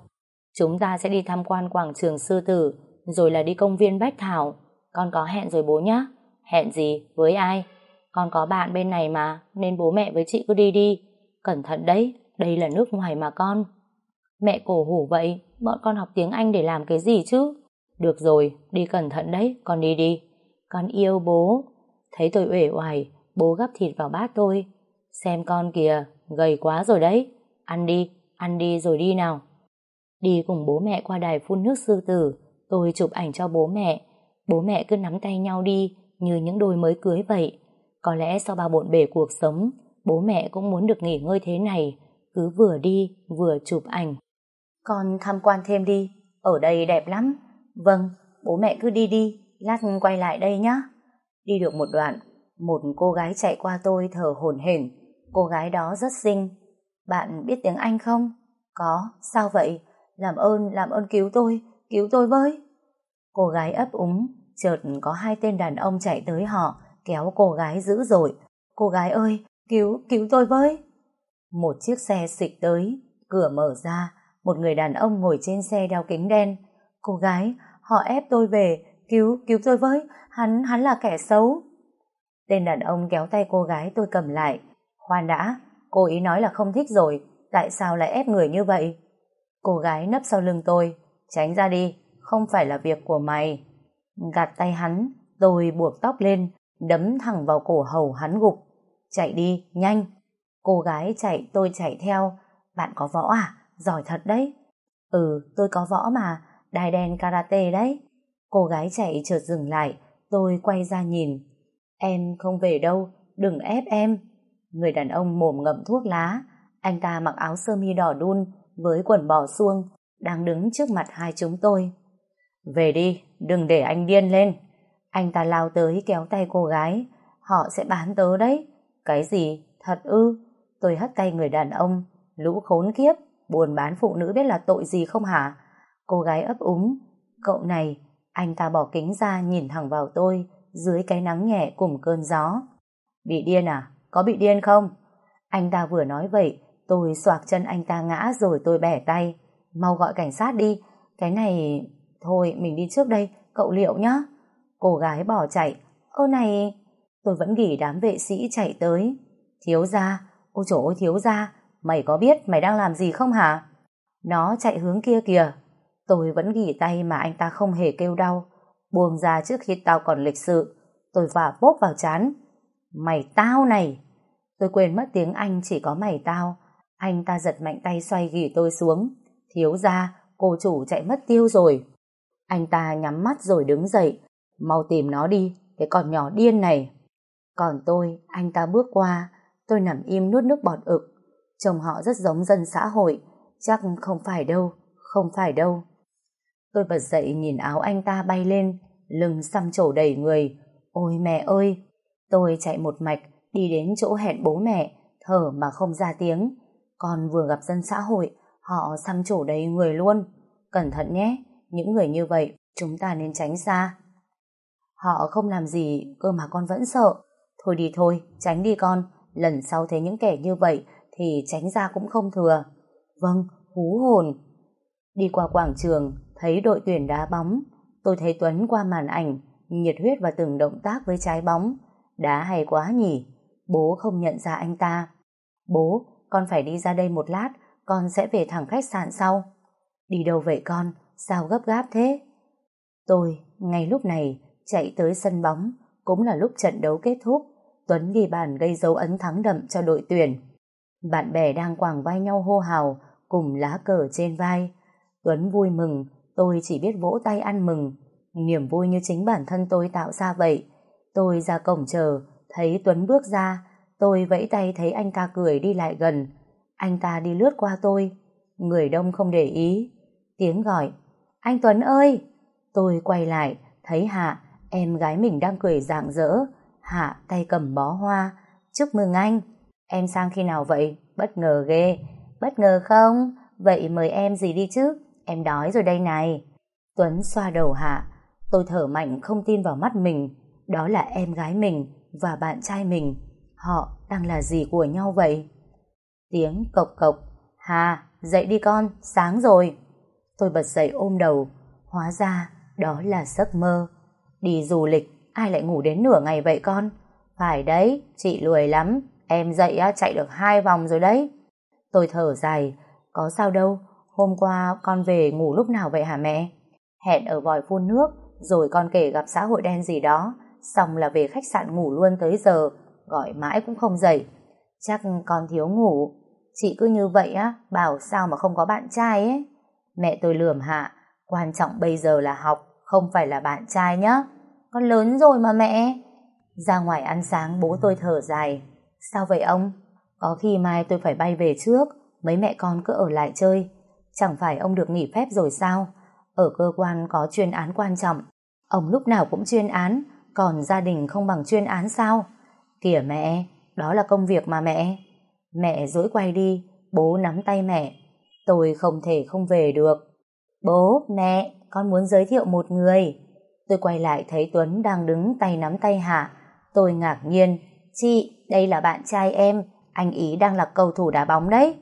chúng ta sẽ đi tham quan quảng trường sư tử, rồi là đi công viên Bách Thảo. Con có hẹn rồi bố nhá. Hẹn gì? Với ai? Con có bạn bên này mà, nên bố mẹ với chị cứ đi đi. Cẩn thận đấy, đây là nước ngoài mà con. Mẹ cổ hủ vậy, bọn con học tiếng Anh để làm cái gì chứ? Được rồi, đi cẩn thận đấy, con đi đi. Con yêu bố. Thấy tôi uể oải, bố gắp thịt vào bát tôi. Xem con kìa, gầy quá rồi đấy. Ăn đi, ăn đi rồi đi nào. Đi cùng bố mẹ qua đài phun nước sư tử, tôi chụp ảnh cho bố mẹ. Bố mẹ cứ nắm tay nhau đi, như những đôi mới cưới vậy. Có lẽ sau bao bộn bề cuộc sống, bố mẹ cũng muốn được nghỉ ngơi thế này, cứ vừa đi, vừa chụp ảnh. Con tham quan thêm đi, ở đây đẹp lắm. Vâng, bố mẹ cứ đi đi, lát quay lại đây nhé. Đi được một đoạn, một cô gái chạy qua tôi thở hổn hển Cô gái đó rất xinh. Bạn biết tiếng Anh không? Có, sao vậy? Làm ơn, làm ơn cứu tôi, cứu tôi với. Cô gái ấp úng, chợt có hai tên đàn ông chạy tới họ, kéo cô gái dữ dội. Cô gái ơi, cứu, cứu tôi với. Một chiếc xe xịt tới, cửa mở ra, một người đàn ông ngồi trên xe đeo kính đen. Cô gái, họ ép tôi về, cứu, cứu tôi với, hắn, hắn là kẻ xấu. Tên đàn ông kéo tay cô gái tôi cầm lại, Khoan đã, cô ý nói là không thích rồi, tại sao lại ép người như vậy? Cô gái nấp sau lưng tôi, tránh ra đi, không phải là việc của mày. Gạt tay hắn, tôi buộc tóc lên, đấm thẳng vào cổ hầu hắn gục. Chạy đi, nhanh. Cô gái chạy, tôi chạy theo. Bạn có võ à? Giỏi thật đấy. Ừ, tôi có võ mà, đai đen karate đấy. Cô gái chạy chợt dừng lại, tôi quay ra nhìn. Em không về đâu, đừng ép em. Người đàn ông mồm ngậm thuốc lá, anh ta mặc áo sơ mi đỏ đun với quần bò suông, đang đứng trước mặt hai chúng tôi. Về đi, đừng để anh điên lên. Anh ta lao tới kéo tay cô gái, họ sẽ bán tớ đấy. Cái gì? Thật ư? Tôi hất tay người đàn ông, lũ khốn kiếp, buồn bán phụ nữ biết là tội gì không hả? Cô gái ấp úng, cậu này, anh ta bỏ kính ra nhìn thẳng vào tôi, dưới cái nắng nhẹ cùng cơn gió. Bị điên à? Có bị điên không? Anh ta vừa nói vậy, tôi xoạc chân anh ta ngã rồi tôi bẻ tay. Mau gọi cảnh sát đi, cái này... Thôi, mình đi trước đây, cậu liệu nhá. Cô gái bỏ chạy. Ơ này... Tôi vẫn nghỉ đám vệ sĩ chạy tới. Thiếu gia, ôi trời ơi thiếu gia, mày có biết mày đang làm gì không hả? Nó chạy hướng kia kìa. Tôi vẫn gỉ tay mà anh ta không hề kêu đau. Buông ra trước khi tao còn lịch sự. Tôi vả bốp vào chán. Mày tao này! Tôi quên mất tiếng Anh chỉ có mày tao. Anh ta giật mạnh tay xoay ghi tôi xuống. Thiếu ra, cô chủ chạy mất tiêu rồi. Anh ta nhắm mắt rồi đứng dậy. Mau tìm nó đi, cái con nhỏ điên này. Còn tôi, anh ta bước qua, tôi nằm im nuốt nước bọt ực. Chồng họ rất giống dân xã hội, chắc không phải đâu, không phải đâu. Tôi bật dậy nhìn áo anh ta bay lên, lưng xăm trổ đầy người. Ôi mẹ ơi! Tôi chạy một mạch, đi đến chỗ hẹn bố mẹ, thở mà không ra tiếng. Con vừa gặp dân xã hội, họ xăm trổ đầy người luôn. Cẩn thận nhé, những người như vậy chúng ta nên tránh xa. Họ không làm gì cơ mà con vẫn sợ. Thôi đi thôi, tránh đi con. Lần sau thấy những kẻ như vậy thì tránh ra cũng không thừa. Vâng, hú hồn. Đi qua quảng trường, thấy đội tuyển đá bóng. Tôi thấy Tuấn qua màn ảnh, nhiệt huyết và từng động tác với trái bóng. Đá hay quá nhỉ. Bố không nhận ra anh ta. Bố, con phải đi ra đây một lát, con sẽ về thẳng khách sạn sau. Đi đâu vậy con? Sao gấp gáp thế? Tôi, ngay lúc này, chạy tới sân bóng, cũng là lúc trận đấu kết thúc. Tuấn ghi bàn gây dấu ấn thắng đậm cho đội tuyển. Bạn bè đang quàng vai nhau hô hào, cùng lá cờ trên vai. Tuấn vui mừng, tôi chỉ biết vỗ tay ăn mừng. Niềm vui như chính bản thân tôi tạo ra vậy. Tôi ra cổng chờ, thấy Tuấn bước ra. Tôi vẫy tay thấy anh ta cười đi lại gần. Anh ta đi lướt qua tôi. Người đông không để ý. Tiếng gọi. Anh Tuấn ơi! Tôi quay lại, thấy Hạ, em gái mình đang cười rạng rỡ. Hạ tay cầm bó hoa. Chúc mừng anh! Em sang khi nào vậy? Bất ngờ ghê. Bất ngờ không? Vậy mời em gì đi chứ? Em đói rồi đây này. Tuấn xoa đầu Hạ. Tôi thở mạnh không tin vào mắt mình. Đó là em gái mình và bạn trai mình. Họ đang là gì của nhau vậy? Tiếng cộc cộc. Hà, dậy đi con, sáng rồi. Tôi bật dậy ôm đầu. Hóa ra, đó là giấc mơ. Đi du lịch, ai lại ngủ đến nửa ngày vậy con? Phải đấy, chị lười lắm. Em dậy chạy được hai vòng rồi đấy. Tôi thở dài. Có sao đâu, hôm qua con về ngủ lúc nào vậy hả mẹ? Hẹn ở vòi phun nước, rồi con kể gặp xã hội đen gì đó. Xong là về khách sạn ngủ luôn tới giờ, gọi mãi cũng không dậy. Chắc con thiếu ngủ. Chị cứ như vậy á, bảo sao mà không có bạn trai ấy. Mẹ tôi lườm hạ, quan trọng bây giờ là học, không phải là bạn trai nhá. Con lớn rồi mà mẹ. Ra ngoài ăn sáng bố tôi thở dài. Sao vậy ông? Có khi mai tôi phải bay về trước, mấy mẹ con cứ ở lại chơi. Chẳng phải ông được nghỉ phép rồi sao? Ở cơ quan có chuyên án quan trọng. Ông lúc nào cũng chuyên án, còn gia đình không bằng chuyên án sao? Kìa mẹ, đó là công việc mà mẹ. Mẹ dối quay đi, bố nắm tay mẹ. Tôi không thể không về được. Bố, mẹ, con muốn giới thiệu một người. Tôi quay lại thấy Tuấn đang đứng tay nắm tay Hạ. Tôi ngạc nhiên. Chị, đây là bạn trai em. Anh ý đang là cầu thủ đá bóng đấy.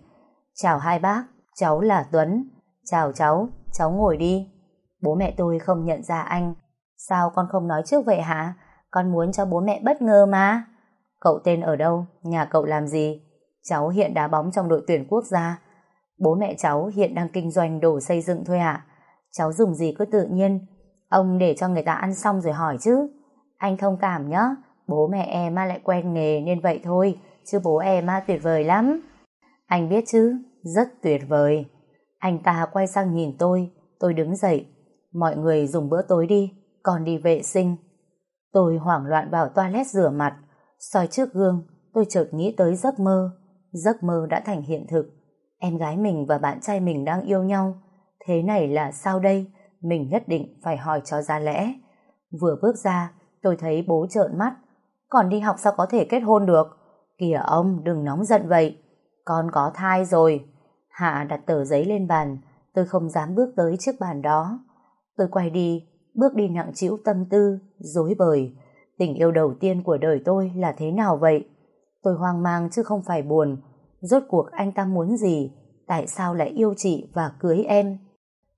Chào hai bác, cháu là Tuấn. Chào cháu, cháu ngồi đi. Bố mẹ tôi không nhận ra anh. Sao con không nói trước vậy hả? Con muốn cho bố mẹ bất ngờ mà. Cậu tên ở đâu? Nhà cậu làm gì? Cháu hiện đá bóng trong đội tuyển quốc gia. Bố mẹ cháu hiện đang kinh doanh đồ xây dựng thôi ạ. Cháu dùng gì cứ tự nhiên. Ông để cho người ta ăn xong rồi hỏi chứ. Anh thông cảm nhá. Bố mẹ em lại quen nghề nên vậy thôi. Chứ bố em tuyệt vời lắm. Anh biết chứ, rất tuyệt vời. Anh ta quay sang nhìn tôi, tôi đứng dậy. Mọi người dùng bữa tối đi, còn đi vệ sinh. Tôi hoảng loạn vào toilet rửa mặt, soi trước gương, tôi chợt nghĩ tới giấc mơ. Giấc mơ đã thành hiện thực. Em gái mình và bạn trai mình đang yêu nhau. Thế này là sao đây? Mình nhất định phải hỏi cho ra lẽ. Vừa bước ra, tôi thấy bố trợn mắt. Còn đi học sao có thể kết hôn được? Kìa ông, đừng nóng giận vậy. Con có thai rồi. Hạ đặt tờ giấy lên bàn, tôi không dám bước tới chiếc bàn đó. Tôi quay đi, bước đi nặng trĩu tâm tư, dối bời. Tình yêu đầu tiên của đời tôi là thế nào vậy? Tôi hoang mang chứ không phải buồn. Rốt cuộc anh ta muốn gì? Tại sao lại yêu chị và cưới em?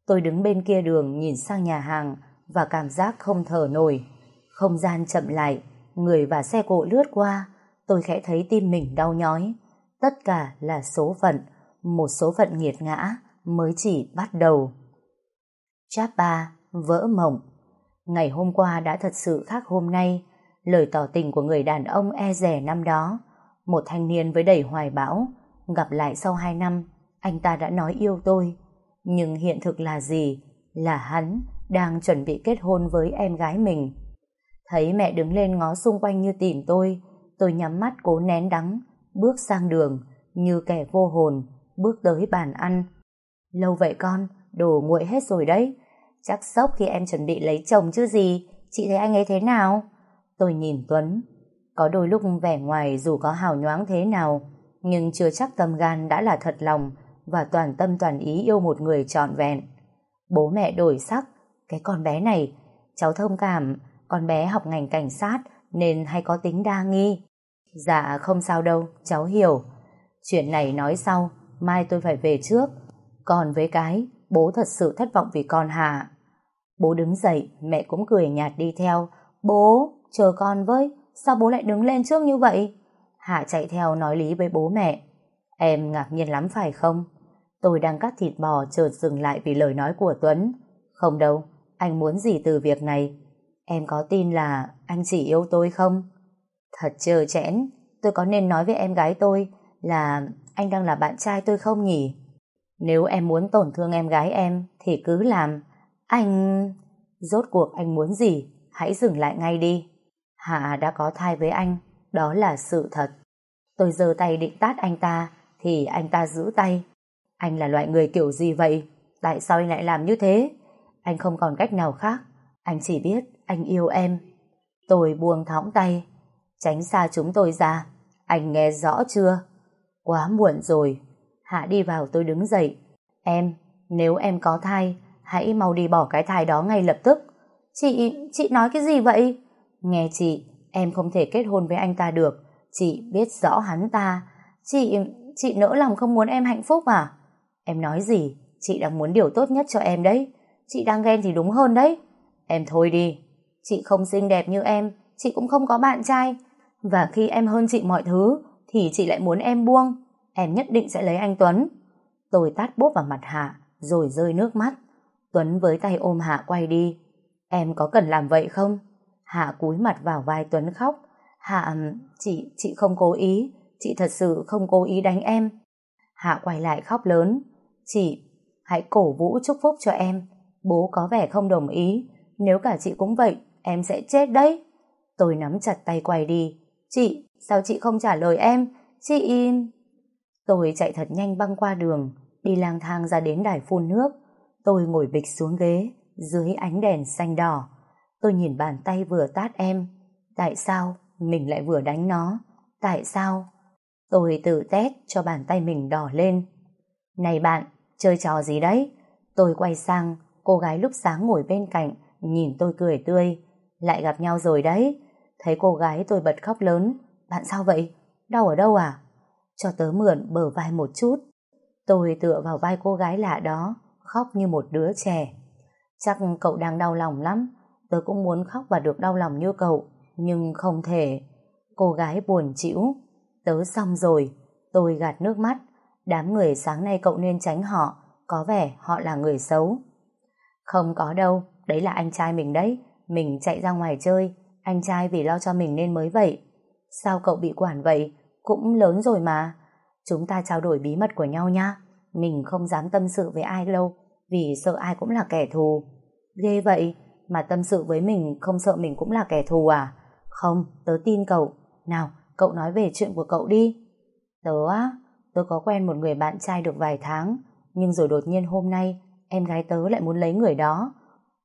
Tôi đứng bên kia đường nhìn sang nhà hàng và cảm giác không thở nổi. Không gian chậm lại, người và xe cộ lướt qua. Tôi khẽ thấy tim mình đau nhói. Tất cả là số phận, một số phận nghiệt ngã mới chỉ bắt đầu. Chap 3. Vỡ mộng Ngày hôm qua đã thật sự khác hôm nay. Lời tỏ tình của người đàn ông e rẻ năm đó. Một thanh niên với đầy hoài bão. Gặp lại sau hai năm, anh ta đã nói yêu tôi. Nhưng hiện thực là gì? Là hắn đang chuẩn bị kết hôn với em gái mình. Thấy mẹ đứng lên ngó xung quanh như tìm tôi, tôi nhắm mắt cố nén đắng, bước sang đường, như kẻ vô hồn, bước tới bàn ăn. Lâu vậy con, đồ nguội hết rồi đấy. Chắc sốc khi em chuẩn bị lấy chồng chứ gì, chị thấy anh ấy thế nào? Tôi nhìn Tuấn, có đôi lúc vẻ ngoài dù có hào nhoáng thế nào, nhưng chưa chắc tâm gan đã là thật lòng và toàn tâm toàn ý yêu một người trọn vẹn. Bố mẹ đổi sắc, cái con bé này, cháu thông cảm, con bé học ngành cảnh sát nên hay có tính đa nghi. Dạ không sao đâu, cháu hiểu. Chuyện này nói sau, mai tôi phải về trước. Còn với cái, bố thật sự thất vọng vì con Hà. Bố đứng dậy, mẹ cũng cười nhạt đi theo. Bố, chờ con với, sao bố lại đứng lên trước như vậy? Hạ chạy theo nói lý với bố mẹ. Em ngạc nhiên lắm phải không? Tôi đang cắt thịt bò chợt dừng lại vì lời nói của Tuấn. Không đâu, anh muốn gì từ việc này? Em có tin là anh chỉ yêu tôi không? Thật trơ chẽn, tôi có nên nói với em gái tôi là anh đang là bạn trai tôi không nhỉ? Nếu em muốn tổn thương em gái em thì cứ làm. Anh... Rốt cuộc anh muốn gì? Hãy dừng lại ngay đi. Hạ đã có thai với anh, đó là sự thật. Tôi giơ tay định tát anh ta, thì anh ta giữ tay. Anh là loại người kiểu gì vậy? Tại sao anh lại làm như thế? Anh không còn cách nào khác. Anh chỉ biết anh yêu em. Tôi buông thõng tay. Tránh xa chúng tôi ra. Anh nghe rõ chưa? Quá muộn rồi. Hạ đi vào tôi đứng dậy. Em, nếu em có thai, hãy mau đi bỏ cái thai đó ngay lập tức. Chị, chị nói cái gì vậy? Nghe chị, em không thể kết hôn với anh ta được. Chị biết rõ hắn ta. Chị, chị nỡ lòng không muốn em hạnh phúc à? Em nói gì? Chị đang muốn điều tốt nhất cho em đấy. Chị đang ghen thì đúng hơn đấy. Em thôi đi. Chị không xinh đẹp như em, chị cũng không có bạn trai. Và khi em hơn chị mọi thứ, thì chị lại muốn em buông. Em nhất định sẽ lấy anh Tuấn. Tôi tát bốp vào mặt Hạ, rồi rơi nước mắt. Tuấn với tay ôm Hạ quay đi. Em có cần làm vậy không? Hạ cúi mặt vào vai Tuấn khóc. Hạ, chị, chị không cố ý. Chị thật sự không cố ý đánh em. Hạ quay lại khóc lớn. Chị, hãy cổ vũ chúc phúc cho em. Bố có vẻ không đồng ý. Nếu cả chị cũng vậy, em sẽ chết đấy. Tôi nắm chặt tay quay đi. Chị, sao chị không trả lời em? Chị im. Tôi chạy thật nhanh băng qua đường, đi lang thang ra đến đài phun nước. Tôi ngồi bịch xuống ghế, dưới ánh đèn xanh đỏ. Tôi nhìn bàn tay vừa tát em. Tại sao mình lại vừa đánh nó? Tại sao? Tôi tự tét cho bàn tay mình đỏ lên. Này bạn, chơi trò gì đấy? Tôi quay sang, cô gái lúc sáng ngồi bên cạnh, nhìn tôi cười tươi. Lại gặp nhau rồi đấy. Thấy cô gái tôi bật khóc lớn. Bạn sao vậy? Đau ở đâu à? Cho tớ mượn bờ vai một chút. Tôi tựa vào vai cô gái lạ đó, khóc như một đứa trẻ. Chắc cậu đang đau lòng lắm. Tớ cũng muốn khóc và được đau lòng như cậu, nhưng không thể. Cô gái buồn chịu. Tớ xong rồi. Tôi gạt nước mắt. Đám người sáng nay cậu nên tránh họ, có vẻ họ là người xấu. Không có đâu, đấy là anh trai mình đấy. Mình chạy ra ngoài chơi, anh trai vì lo cho mình nên mới vậy. Sao cậu bị quản vậy? Cũng lớn rồi mà. Chúng ta trao đổi bí mật của nhau nha. Mình không dám tâm sự với ai lâu, vì sợ ai cũng là kẻ thù. Ghê vậy, mà tâm sự với mình không sợ mình cũng là kẻ thù à? Không, tớ tin cậu. Nào, cậu nói về chuyện của cậu đi. Tớ á, tớ có quen một người bạn trai được vài tháng, nhưng rồi đột nhiên hôm nay em gái tớ lại muốn lấy người đó.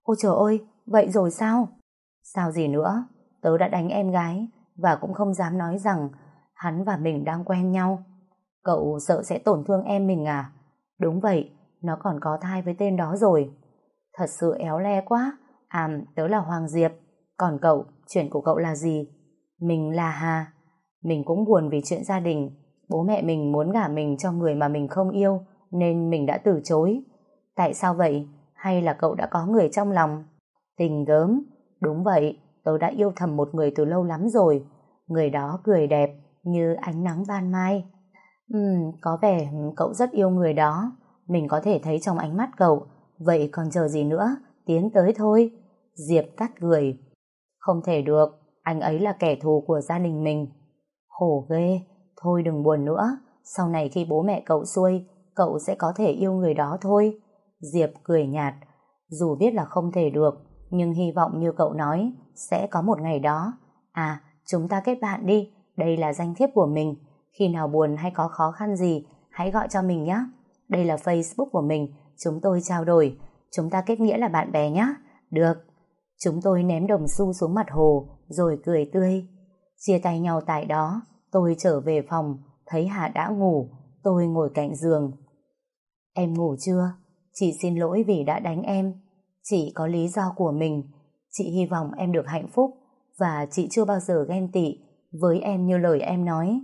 Ôi trời ơi, vậy rồi sao? Sao gì nữa? Tớ đã đánh em gái và cũng không dám nói rằng hắn và mình đang quen nhau. Cậu sợ sẽ tổn thương em mình à? Đúng vậy, nó còn có thai với tên đó rồi. Thật sự éo le quá. À, tớ là Hoàng Diệp. Còn cậu, chuyện của cậu là gì? Mình là Hà. Mình cũng buồn vì chuyện gia đình. Bố mẹ mình muốn gả mình cho người mà mình không yêu, nên mình đã từ chối. Tại sao vậy? Hay là cậu đã có người trong lòng? Tình gớm. Đúng vậy, tớ đã yêu thầm một người từ lâu lắm rồi. Người đó cười đẹp, như ánh nắng ban mai. Ừ, có vẻ ừ, cậu rất yêu người đó, mình có thể thấy trong ánh mắt cậu. Vậy còn chờ gì nữa? Tiến tới thôi. Diệp tắt cười. Không thể được, anh ấy là kẻ thù của gia đình mình. Khổ ghê, thôi đừng buồn nữa. Sau này khi bố mẹ cậu xuôi, cậu sẽ có thể yêu người đó thôi. Diệp cười nhạt. Dù biết là không thể được, nhưng hy vọng như cậu nói, sẽ có một ngày đó. À, chúng ta kết bạn đi, đây là danh thiếp của mình. Khi nào buồn hay có khó khăn gì, hãy gọi cho mình nhé. Đây là Facebook của mình, chúng tôi trao đổi. Chúng ta kết nghĩa là bạn bè nhé. Được. Chúng tôi ném đồng xu xuống mặt hồ, rồi cười tươi. Chia tay nhau tại đó, tôi trở về phòng, thấy hà đã ngủ, tôi ngồi cạnh giường. Em ngủ chưa? Chị xin lỗi vì đã đánh em. Chị có lý do của mình. Chị hy vọng em được hạnh phúc và chị chưa bao giờ ghen tị với em như lời em nói.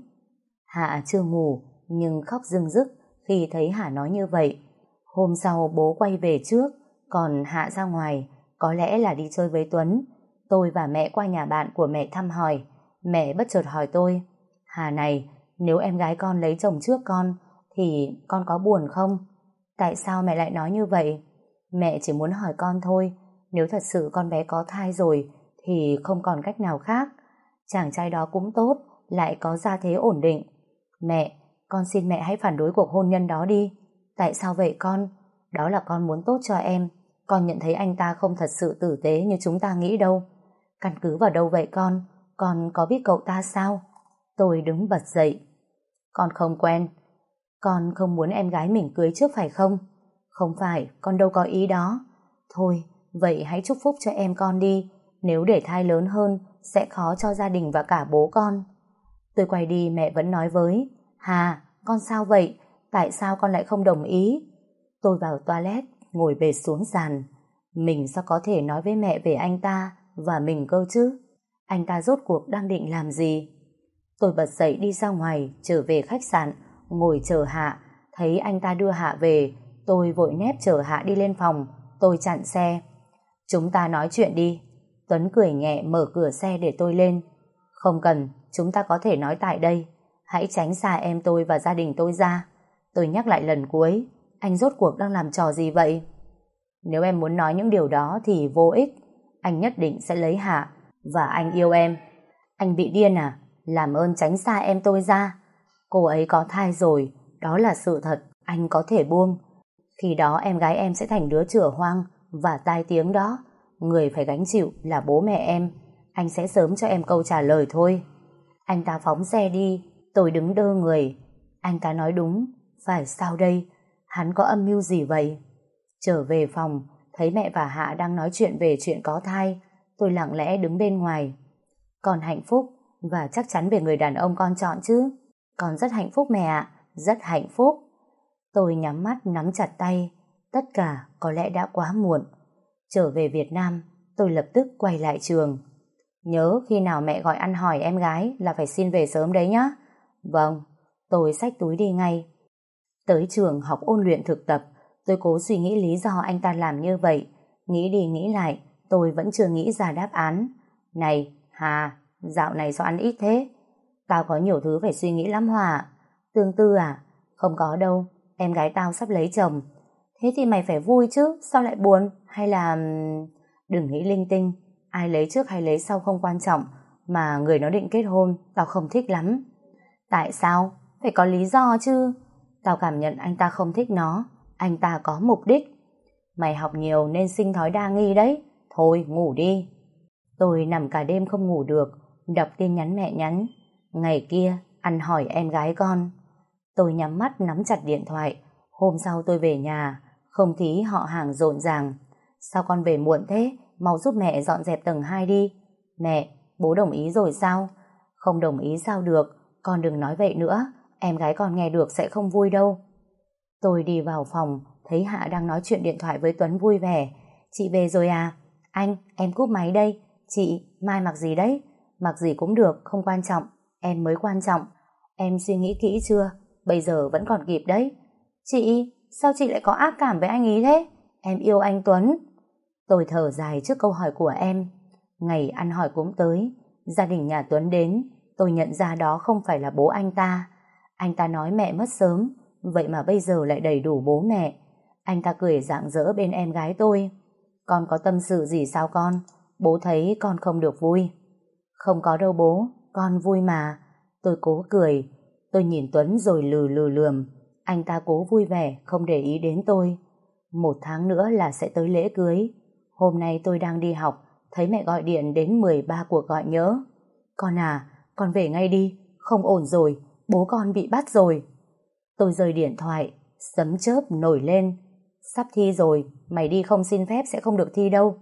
Hạ chưa ngủ nhưng khóc rưng rức khi thấy Hạ nói như vậy. Hôm sau bố quay về trước còn Hạ ra ngoài có lẽ là đi chơi với Tuấn. Tôi và mẹ qua nhà bạn của mẹ thăm hỏi. Mẹ bất chợt hỏi tôi Hà này, nếu em gái con lấy chồng trước con thì con có buồn không? Tại sao mẹ lại nói như vậy? Mẹ chỉ muốn hỏi con thôi. Nếu thật sự con bé có thai rồi thì không còn cách nào khác. Chàng trai đó cũng tốt, lại có gia thế ổn định. Mẹ, con xin mẹ hãy phản đối cuộc hôn nhân đó đi. Tại sao vậy con? Đó là con muốn tốt cho em. Con nhận thấy anh ta không thật sự tử tế như chúng ta nghĩ đâu. Căn cứ vào đâu vậy con? Con có biết cậu ta sao? Tôi đứng bật dậy. Con không quen. Con không muốn em gái mình cưới trước phải không? Không phải, con đâu có ý đó. Thôi, vậy hãy chúc phúc cho em con đi. Nếu để thai lớn hơn, sẽ khó cho gia đình và cả bố con. Tôi quay đi mẹ vẫn nói với Hà, con sao vậy? Tại sao con lại không đồng ý? Tôi vào toilet, ngồi bệt xuống sàn. Mình sao có thể nói với mẹ về anh ta và mình cơ chứ? Anh ta rốt cuộc đang định làm gì? Tôi bật dậy đi ra ngoài, trở về khách sạn, ngồi chờ Hạ. Thấy anh ta đưa Hạ về, tôi vội nép chờ Hạ đi lên phòng. Tôi chặn xe. Chúng ta nói chuyện đi. Tuấn cười nhẹ mở cửa xe để tôi lên. Không cần, chúng ta có thể nói tại đây. Hãy tránh xa em tôi và gia đình tôi ra. Tôi nhắc lại lần cuối, anh rốt cuộc đang làm trò gì vậy? Nếu em muốn nói những điều đó thì vô ích. Anh nhất định sẽ lấy Hạ và anh yêu em. Anh bị điên à? Làm ơn tránh xa em tôi ra. Cô ấy có thai rồi, đó là sự thật, anh có thể buông. Khi đó em gái em sẽ thành đứa chửa hoang và tai tiếng đó. Người phải gánh chịu là bố mẹ em. Anh sẽ sớm cho em câu trả lời thôi. Anh ta phóng xe đi, tôi đứng đơ người. Anh ta nói đúng, phải sao đây? Hắn có âm mưu gì vậy? Trở về phòng, thấy mẹ và Hạ đang nói chuyện về chuyện có thai. Tôi lặng lẽ đứng bên ngoài. Còn hạnh phúc và chắc chắn về người đàn ông con chọn chứ. Con rất hạnh phúc mẹ ạ, rất hạnh phúc. Tôi nhắm mắt nắm chặt tay. Tất cả có lẽ đã quá muộn. Trở về Việt Nam, tôi lập tức quay lại trường. Nhớ khi nào mẹ gọi ăn hỏi em gái là phải xin về sớm đấy nhá. Vâng, tôi xách túi đi ngay. Tới trường học ôn luyện thực tập, tôi cố suy nghĩ lý do anh ta làm như vậy. Nghĩ đi nghĩ lại, tôi vẫn chưa nghĩ ra đáp án. Này, Hà, dạo này sao ăn ít thế? Tao có nhiều thứ phải suy nghĩ lắm Hòa. Tương tư à? Không có đâu, em gái tao sắp lấy chồng. Thế thì mày phải vui chứ, sao lại buồn? Hay là... Đừng nghĩ linh tinh, ai lấy trước hay lấy sau không quan trọng, mà người nó định kết hôn, tao không thích lắm. Tại sao? Phải có lý do chứ. Tao cảm nhận anh ta không thích nó, anh ta có mục đích. Mày học nhiều nên sinh thói đa nghi đấy. Thôi, ngủ đi. Tôi nằm cả đêm không ngủ được, đọc tin nhắn mẹ nhắn. Ngày kia, ăn hỏi em gái con. Tôi nhắm mắt nắm chặt điện thoại. Hôm sau tôi về nhà, không khí họ hàng rộn ràng. Sao con về muộn thế? Mau giúp mẹ dọn dẹp tầng 2 đi. Mẹ, bố đồng ý rồi sao? Không đồng ý sao được, con đừng nói vậy nữa. Em gái con nghe được sẽ không vui đâu. Tôi đi vào phòng, thấy Hạ đang nói chuyện điện thoại với Tuấn vui vẻ. Chị về rồi à? Anh, em cúp máy đây. Chị, mai mặc gì đấy? Mặc gì cũng được, không quan trọng. Em mới quan trọng. Em suy nghĩ kỹ chưa? Bây giờ vẫn còn kịp đấy. Chị, sao chị lại có ác cảm với anh ý thế? Em yêu anh Tuấn. Tôi thở dài trước câu hỏi của em. Ngày ăn hỏi cũng tới. Gia đình nhà Tuấn đến. Tôi nhận ra đó không phải là bố anh ta. Anh ta nói mẹ mất sớm. vậy mà bây giờ lại đầy đủ bố mẹ. Anh ta cười rạng rỡ bên em gái tôi. Con có tâm sự gì sao con? Bố thấy con không được vui. Không có đâu bố, con vui mà. Tôi cố cười. Tôi nhìn Tuấn rồi lừ lừ lườm. Anh ta cố vui vẻ, không để ý đến tôi. Một tháng nữa là sẽ tới lễ cưới. Hôm nay tôi đang đi học, thấy mẹ gọi điện đến 13 cuộc gọi nhớ. Con à, con về ngay đi, không ổn rồi, bố con bị bắt rồi. Tôi rời điện thoại, sấm chớp nổi lên. Sắp thi rồi, mày đi không xin phép sẽ không được thi đâu.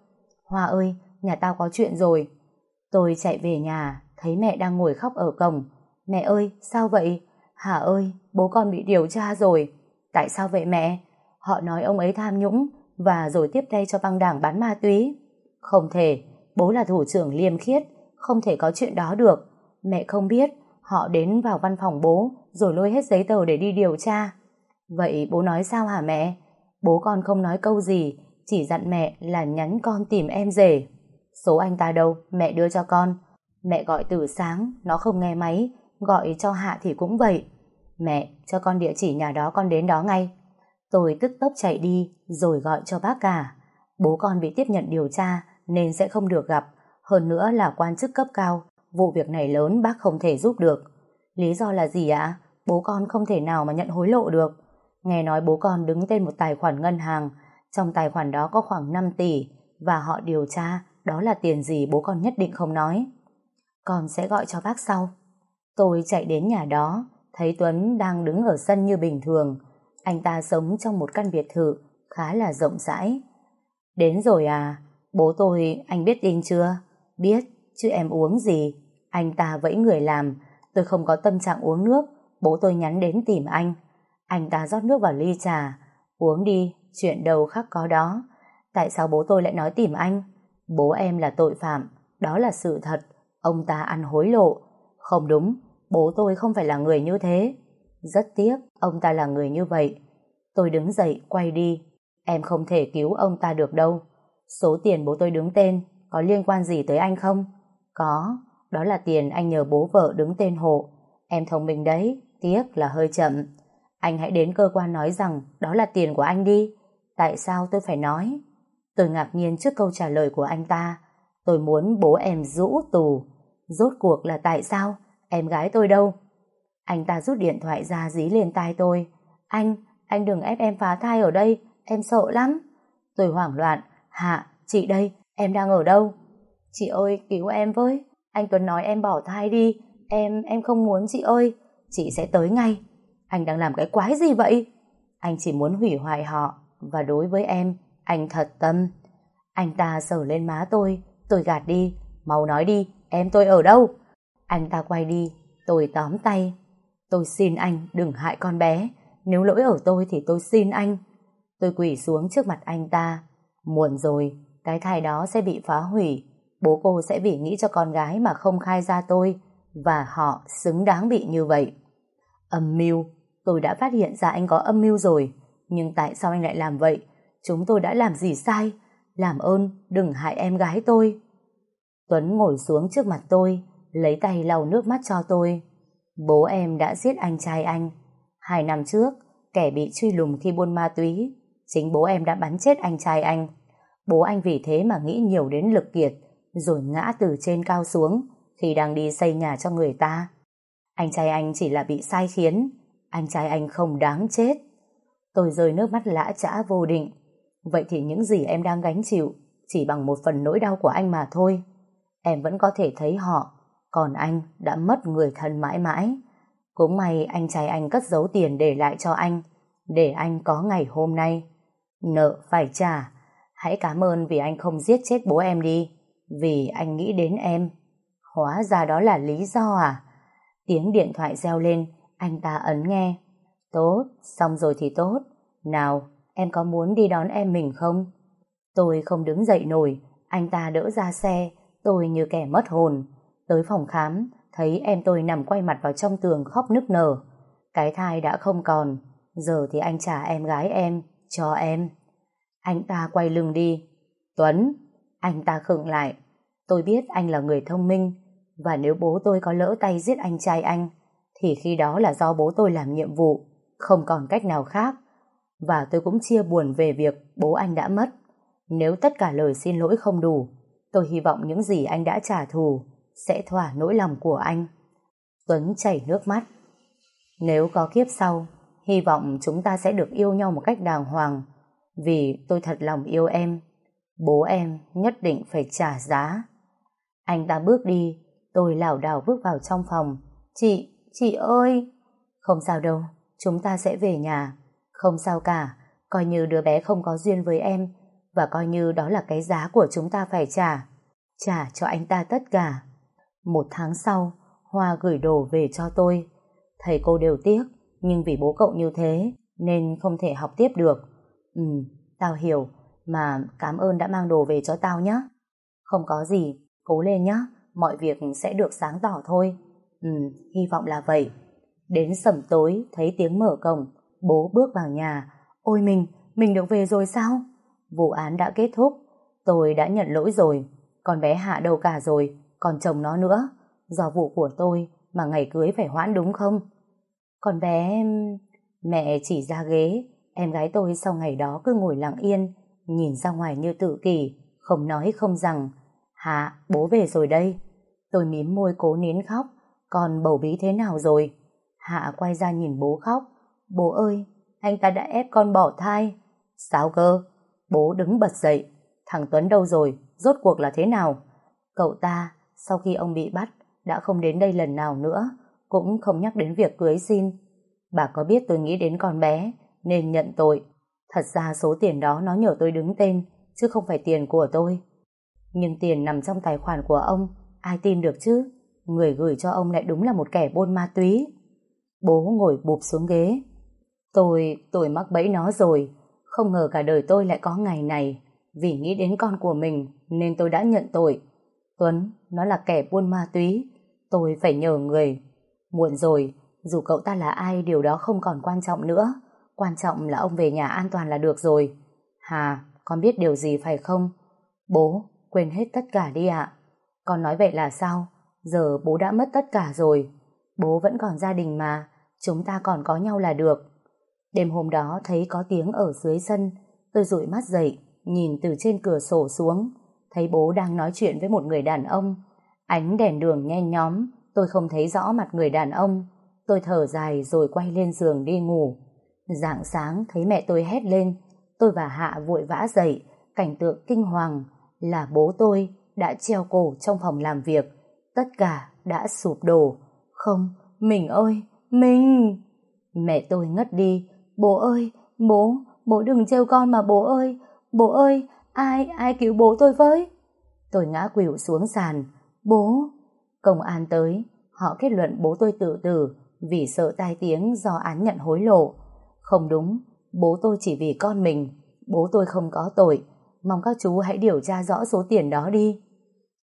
Hoa ơi, nhà tao có chuyện rồi. Tôi chạy về nhà, thấy mẹ đang ngồi khóc ở cổng. Mẹ ơi, sao vậy? Hà ơi, bố con bị điều tra rồi. Tại sao vậy mẹ? Họ nói ông ấy tham nhũng và rồi tiếp tay cho băng đảng bán ma túy. Không thể, bố là thủ trưởng liêm khiết, không thể có chuyện đó được. Mẹ không biết, họ đến vào văn phòng bố rồi lôi hết giấy tờ để đi điều tra. Vậy bố nói sao hả mẹ? Bố con không nói câu gì, chỉ dặn mẹ là nhắn con tìm em rể. Số anh ta đâu, mẹ đưa cho con. Mẹ gọi từ sáng, nó không nghe máy, gọi cho Hạ thì cũng vậy. Mẹ, cho con địa chỉ nhà đó con đến đó ngay. Tôi tức tốc chạy đi, rồi gọi cho bác cả. Bố con bị tiếp nhận điều tra, nên sẽ không được gặp. Hơn nữa là quan chức cấp cao, vụ việc này lớn bác không thể giúp được. Lý do là gì ạ? Bố con không thể nào mà nhận hối lộ được. Nghe nói bố con đứng tên một tài khoản ngân hàng, trong tài khoản đó có khoảng 5 tỷ, và họ điều tra đó là tiền gì bố con nhất định không nói. Con sẽ gọi cho bác sau. Tôi chạy đến nhà đó, thấy Tuấn đang đứng ở sân như bình thường. Anh ta sống trong một căn biệt thự khá là rộng rãi. Đến rồi à? Bố tôi, anh biết tin chưa? Biết, chứ em uống gì? Anh ta vẫy người làm, tôi không có tâm trạng uống nước, bố tôi nhắn đến tìm anh. Anh ta rót nước vào ly trà, uống đi, chuyện đầu khác có đó. Tại sao bố tôi lại nói tìm anh? Bố em là tội phạm, đó là sự thật, ông ta ăn hối lộ. Không đúng, bố tôi không phải là người như thế. Rất tiếc, ông ta là người như vậy. Tôi đứng dậy, quay đi. Em không thể cứu ông ta được đâu. Số tiền bố tôi đứng tên, có liên quan gì tới anh không? Có, đó là tiền anh nhờ bố vợ đứng tên hộ. Em thông minh đấy, tiếc là hơi chậm. Anh hãy đến cơ quan nói rằng đó là tiền của anh đi. Tại sao tôi phải nói? Tôi ngạc nhiên trước câu trả lời của anh ta. Tôi muốn bố em rũ tù. Rốt cuộc là tại sao? Em gái tôi đâu? Anh ta rút điện thoại ra dí lên tai tôi. Anh, anh đừng ép em phá thai ở đây, em sợ lắm. Tôi hoảng loạn. Hạ, chị đây, em đang ở đâu? Chị ơi, cứu em với. Anh Tuấn nói em bỏ thai đi. Em, em không muốn chị ơi. Chị sẽ tới ngay. Anh đang làm cái quái gì vậy? Anh chỉ muốn hủy hoại họ. Và đối với em, anh thật tâm. Anh ta sờ lên má tôi, tôi gạt đi. Mau nói đi, em tôi ở đâu? Anh ta quay đi, tôi tóm tay. Tôi xin anh đừng hại con bé. Nếu lỗi ở tôi thì tôi xin anh. Tôi quỳ xuống trước mặt anh ta. Muộn rồi, cái thai đó sẽ bị phá hủy. Bố cô sẽ vì nghĩ cho con gái mà không khai ra tôi. Và họ xứng đáng bị như vậy. Âm mưu, tôi đã phát hiện ra anh có âm mưu rồi. Nhưng tại sao anh lại làm vậy? Chúng tôi đã làm gì sai? Làm ơn, đừng hại em gái tôi. Tuấn ngồi xuống trước mặt tôi, lấy tay lau nước mắt cho tôi. Bố em đã giết anh trai anh. Hai năm trước, kẻ bị truy lùng khi buôn ma túy, chính bố em đã bắn chết anh trai anh. Bố anh vì thế mà nghĩ nhiều đến lực kiệt, rồi ngã từ trên cao xuống khi đang đi xây nhà cho người ta. Anh trai anh chỉ là bị sai khiến, anh trai anh không đáng chết. Tôi rơi nước mắt lã chã vô định. Vậy thì những gì em đang gánh chịu chỉ bằng một phần nỗi đau của anh mà thôi. Em vẫn có thể thấy họ, còn anh đã mất người thân mãi mãi. Cũng may anh trai anh cất giấu tiền để lại cho anh, để anh có ngày hôm nay. Nợ phải trả. Hãy cảm ơn vì anh không giết chết bố em đi, vì anh nghĩ đến em. Hóa ra đó là lý do à? Tiếng điện thoại reo lên, anh ta ấn nghe. Tốt, xong rồi thì tốt. Nào, em có muốn đi đón em mình không? Tôi không đứng dậy nổi, anh ta đỡ ra xe, tôi như kẻ mất hồn. Tới phòng khám, thấy em tôi nằm quay mặt vào trong tường khóc nức nở. Cái thai đã không còn, giờ thì anh trả em gái em, cho em. Anh ta quay lưng đi. Tuấn, anh ta khựng lại. Tôi biết anh là người thông minh, và nếu bố tôi có lỡ tay giết anh trai anh, thì khi đó là do bố tôi làm nhiệm vụ. không còn cách nào khác. Và tôi cũng chia buồn về việc bố anh đã mất. Nếu tất cả lời xin lỗi không đủ, tôi hy vọng những gì anh đã trả thù sẽ thỏa nỗi lòng của anh. Tuấn chảy nước mắt. Nếu có kiếp sau, hy vọng chúng ta sẽ được yêu nhau một cách đàng hoàng, vì tôi thật lòng yêu em. Bố em nhất định phải trả giá. Anh ta bước đi, tôi lảo đảo bước vào trong phòng. Chị, chị ơi! Không sao đâu, chúng ta sẽ về nhà. Không sao cả, coi như đứa bé không có duyên với em, và coi như đó là cái giá của chúng ta phải trả. Trả cho anh ta tất cả. Một tháng sau, Hoa gửi đồ về cho tôi. Thầy cô đều tiếc, nhưng vì bố cậu như thế, nên không thể học tiếp được. Ừ, tao hiểu, mà cảm ơn đã mang đồ về cho tao nhé. Không có gì, cố lên nhé, mọi việc sẽ được sáng tỏ thôi. Ừ, hy vọng là vậy. Đến sẩm tối, thấy tiếng mở cổng, bố bước vào nhà. Ôi mình, mình được về rồi sao? Vụ án đã kết thúc, tôi đã nhận lỗi rồi, con bé hạ đâu cả rồi, còn chồng nó nữa. Do vụ của tôi mà ngày cưới phải hoãn đúng không? Con bé... Mẹ chỉ ra ghế, em gái tôi sau ngày đó cứ ngồi lặng yên, nhìn ra ngoài như tự kỷ, không nói không rằng. Hạ, bố về rồi đây. Tôi mím môi cố nín khóc, còn bầu bí thế nào rồi? Hạ quay ra nhìn bố khóc. Bố ơi, anh ta đã ép con bỏ thai. Sao cơ? Bố đứng bật dậy. Thằng Tuấn đâu rồi? Rốt cuộc là thế nào? Cậu ta, sau khi ông bị bắt, đã không đến đây lần nào nữa, cũng không nhắc đến việc cưới xin. Bà có biết tôi nghĩ đến con bé, nên nhận tội. Thật ra số tiền đó nó nhờ tôi đứng tên, chứ không phải tiền của tôi. Nhưng tiền nằm trong tài khoản của ông, ai tin được chứ? Người gửi cho ông lại đúng là một kẻ buôn ma túy. Bố ngồi bụp xuống ghế. Tôi, tôi mắc bẫy nó rồi. Không ngờ cả đời tôi lại có ngày này. Vì nghĩ đến con của mình, nên tôi đã nhận tội. Tuấn, nó là kẻ buôn ma túy. Tôi phải nhờ người. Muộn rồi, dù cậu ta là ai điều đó không còn quan trọng nữa. Quan trọng là ông về nhà an toàn là được rồi. Hà, con biết điều gì phải không? Bố, quên hết tất cả đi ạ. Con nói vậy là sao? Giờ bố đã mất tất cả rồi. Bố vẫn còn gia đình mà, chúng ta còn có nhau là được. Đêm hôm đó thấy có tiếng ở dưới sân, tôi rụi mắt dậy, nhìn từ trên cửa sổ xuống, thấy bố đang nói chuyện với một người đàn ông. Ánh đèn đường nhen nhóm, tôi không thấy rõ mặt người đàn ông. Tôi thở dài rồi quay lên giường đi ngủ. Rạng sáng thấy mẹ tôi hét lên, tôi và Hạ vội vã dậy, cảnh tượng kinh hoàng là bố tôi đã treo cổ trong phòng làm việc, tất cả đã sụp đổ. Không, mình ơi, mình! Mẹ tôi ngất đi, bố ơi, bố, bố đừng trêu con mà bố ơi, bố ơi, ai, ai cứu bố tôi với? Tôi ngã quỵu xuống sàn, bố! Công an tới, họ kết luận bố tôi tự tử vì sợ tai tiếng do án nhận hối lộ. Không đúng, bố tôi chỉ vì con mình, bố tôi không có tội, mong các chú hãy điều tra rõ số tiền đó đi.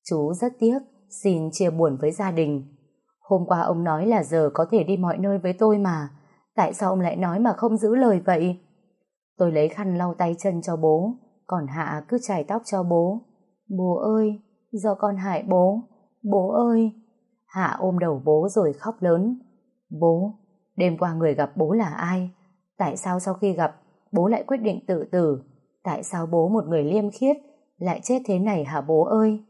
Chú rất tiếc, xin chia buồn với gia đình. Hôm qua ông nói là giờ có thể đi mọi nơi với tôi mà, tại sao ông lại nói mà không giữ lời vậy? Tôi lấy khăn lau tay chân cho bố, còn Hạ cứ chải tóc cho bố. Bố ơi, do con hại bố, bố ơi. Hạ ôm đầu bố rồi khóc lớn. Bố, đêm qua người gặp bố là ai? Tại sao sau khi gặp, bố lại quyết định tự tử? Tại sao bố một người liêm khiết lại chết thế này hả bố ơi?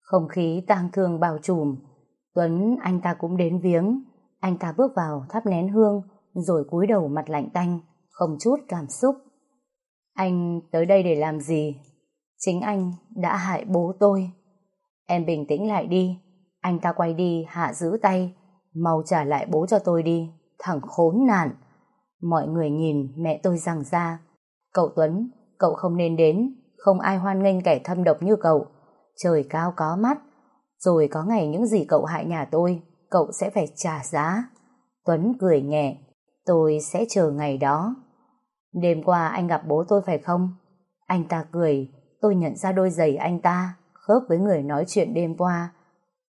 Không khí tang thương bao trùm. Tuấn anh ta cũng đến viếng. Anh ta bước vào thắp nén hương rồi cúi đầu mặt lạnh tanh, không chút cảm xúc. Anh tới đây để làm gì? Chính anh đã hại bố tôi. Em bình tĩnh lại đi. Anh ta quay đi hạ giữ tay. Mau trả lại bố cho tôi đi. Thằng khốn nạn. Mọi người nhìn mẹ tôi rằng ra. Cậu Tuấn, cậu không nên đến. Không ai hoan nghênh kẻ thâm độc như cậu. Trời cao có mắt. Rồi có ngày những gì cậu hại nhà tôi, cậu sẽ phải trả giá. Tuấn cười nhẹ. Tôi sẽ chờ ngày đó. Đêm qua anh gặp bố tôi phải không? Anh ta cười, tôi nhận ra đôi giày anh ta, khớp với người nói chuyện đêm qua.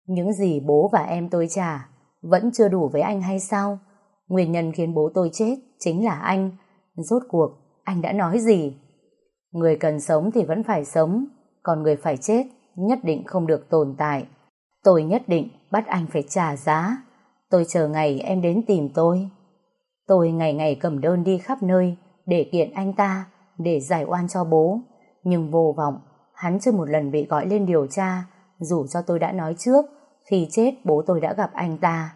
Những gì bố và em tôi trả, vẫn chưa đủ với anh hay sao? Nguyên nhân khiến bố tôi chết chính là anh. Rốt cuộc, anh đã nói gì? Người cần sống thì vẫn phải sống, còn người phải chết nhất định không được tồn tại. Tôi nhất định bắt anh phải trả giá. Tôi chờ ngày em đến tìm tôi. Tôi ngày ngày cầm đơn đi khắp nơi để kiện anh ta, để giải oan cho bố. Nhưng vô vọng, hắn chưa một lần bị gọi lên điều tra, dù cho tôi đã nói trước, khi chết bố tôi đã gặp anh ta.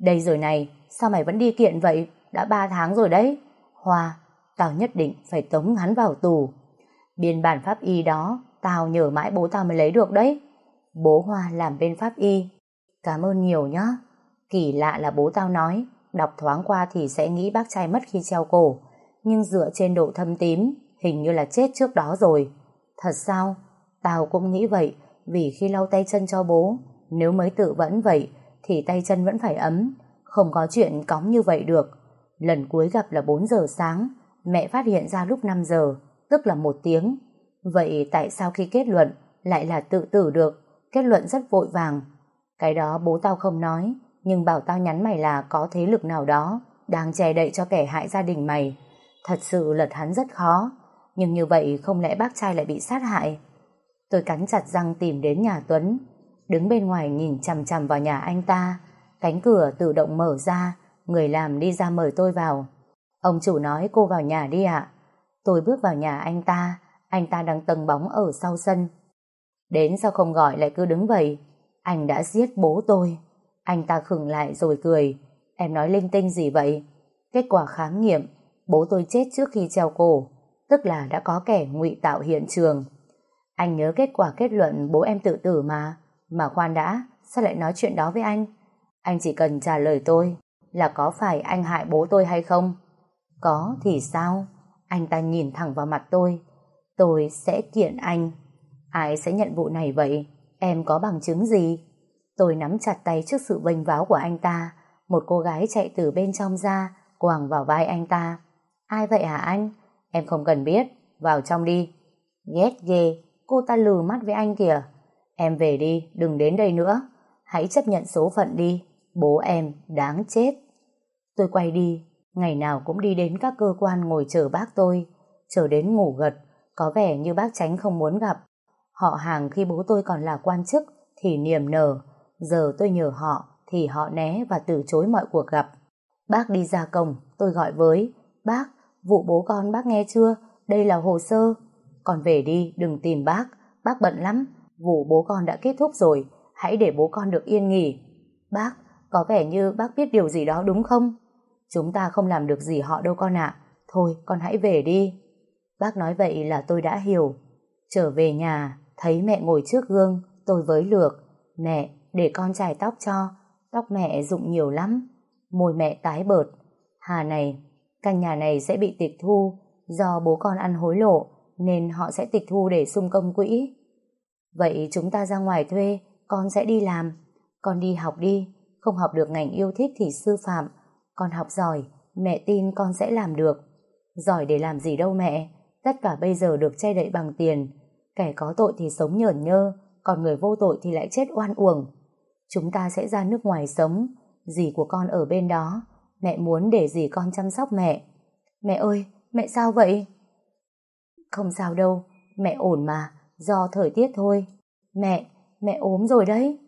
Đây rồi này, sao mày vẫn đi kiện vậy? Đã ba tháng rồi đấy. Hoa, tao nhất định phải tống hắn vào tù. Biên bản pháp y đó, tao nhờ mãi bố tao mới lấy được đấy. Bố Hoa làm bên pháp y. Cảm ơn nhiều nhá. Kỳ lạ là bố tao nói, đọc thoáng qua thì sẽ nghĩ bác trai mất khi treo cổ. Nhưng dựa trên độ thâm tím, hình như là chết trước đó rồi. Thật sao? Tao cũng nghĩ vậy, vì khi lau tay chân cho bố, nếu mới tự vẫn vậy, thì tay chân vẫn phải ấm, không có chuyện cóng như vậy được. Lần cuối gặp là 4 giờ sáng, mẹ phát hiện ra lúc 5 giờ, tức là một tiếng. Vậy tại sao khi kết luận lại là tự tử được, kết luận rất vội vàng? Cái đó bố tao không nói, nhưng bảo tao nhắn mày là có thế lực nào đó đang che đậy cho kẻ hại gia đình mày. Thật sự lật hắn rất khó, nhưng như vậy không lẽ bác trai lại bị sát hại? Tôi cắn chặt răng tìm đến nhà Tuấn, đứng bên ngoài nhìn chằm chằm vào nhà anh ta. Cánh cửa tự động mở ra, người làm đi ra mời tôi vào. Ông chủ nói cô vào nhà đi ạ. Tôi bước vào nhà anh ta, anh ta đang tầng bóng ở sau sân. Đến sao không gọi lại cứ đứng vậy? Anh đã giết bố tôi. Anh ta khừng lại rồi cười. Em nói linh tinh gì vậy? Kết quả khám nghiệm, bố tôi chết trước khi treo cổ, tức là đã có kẻ ngụy tạo hiện trường. Anh nhớ kết quả kết luận bố em tự tử mà. Mà khoan đã, sao lại nói chuyện đó với anh? Anh chỉ cần trả lời tôi là có phải anh hại bố tôi hay không? Có thì sao? Anh ta nhìn thẳng vào mặt tôi. Tôi sẽ kiện anh. Ai sẽ nhận vụ này vậy? Em có bằng chứng gì? Tôi nắm chặt tay trước sự vênh váo của anh ta. Một cô gái chạy từ bên trong ra, quàng vào vai anh ta. Ai vậy hả anh? Em không cần biết. Vào trong đi. Ghét ghê, cô ta lừ mắt với anh kìa. Em về đi, đừng đến đây nữa. Hãy chấp nhận số phận đi. Bố em đáng chết. Tôi quay đi, ngày nào cũng đi đến các cơ quan ngồi chờ bác tôi, chờ đến ngủ gật, có vẻ như bác tránh không muốn gặp. Họ hàng khi bố tôi còn là quan chức thì niềm nở, giờ tôi nhờ họ thì họ né và từ chối mọi cuộc gặp. Bác đi ra cổng, tôi gọi với, bác, vụ bố con bác nghe chưa? Đây là hồ sơ. Con về đi, đừng tìm bác, bác bận lắm, vụ bố con đã kết thúc rồi, hãy để bố con được yên nghỉ. Bác, có vẻ như bác biết điều gì đó đúng không? Chúng ta không làm được gì họ đâu con ạ. Thôi, con hãy về đi. Bác nói vậy là tôi đã hiểu. Trở về nhà, thấy mẹ ngồi trước gương, tôi với lược. Mẹ, để con chải tóc cho. Tóc mẹ rụng nhiều lắm. Môi mẹ tái bợt. Hà này, căn nhà này sẽ bị tịch thu do bố con ăn hối lộ nên họ sẽ tịch thu để sung công quỹ. Vậy chúng ta ra ngoài thuê, con sẽ đi làm. Con đi học đi, không học được ngành yêu thích thì sư phạm. Con học giỏi, mẹ tin con sẽ làm được. Giỏi để làm gì đâu mẹ, tất cả bây giờ được che đậy bằng tiền. Kẻ có tội thì sống nhởn nhơ, còn người vô tội thì lại chết oan uổng. Chúng ta sẽ ra nước ngoài sống, gì của con ở bên đó. Mẹ muốn để dì con chăm sóc mẹ. Mẹ ơi, mẹ sao vậy? Không sao đâu, mẹ ổn mà, do thời tiết thôi. Mẹ, mẹ ốm rồi đấy.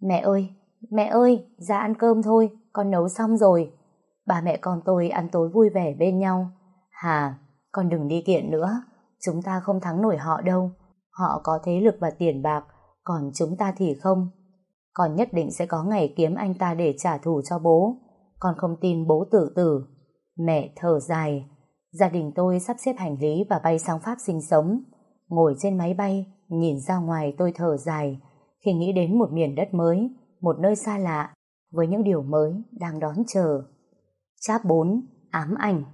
Mẹ ơi, mẹ ơi, ra ăn cơm thôi, con nấu xong rồi. bà mẹ con tôi ăn tối vui vẻ bên nhau. Hà, con đừng đi kiện nữa, chúng ta không thắng nổi họ đâu. Họ có thế lực và tiền bạc, còn chúng ta thì không. Con nhất định sẽ có ngày kiếm anh ta để trả thù cho bố. Con không tin bố tự tử. Mẹ thở dài. Gia đình tôi sắp xếp hành lý và bay sang Pháp sinh sống. Ngồi trên máy bay, nhìn ra ngoài tôi thở dài khi nghĩ đến một miền đất mới, một nơi xa lạ, với những điều mới đang đón chờ. Cháp 4. Ám ảnh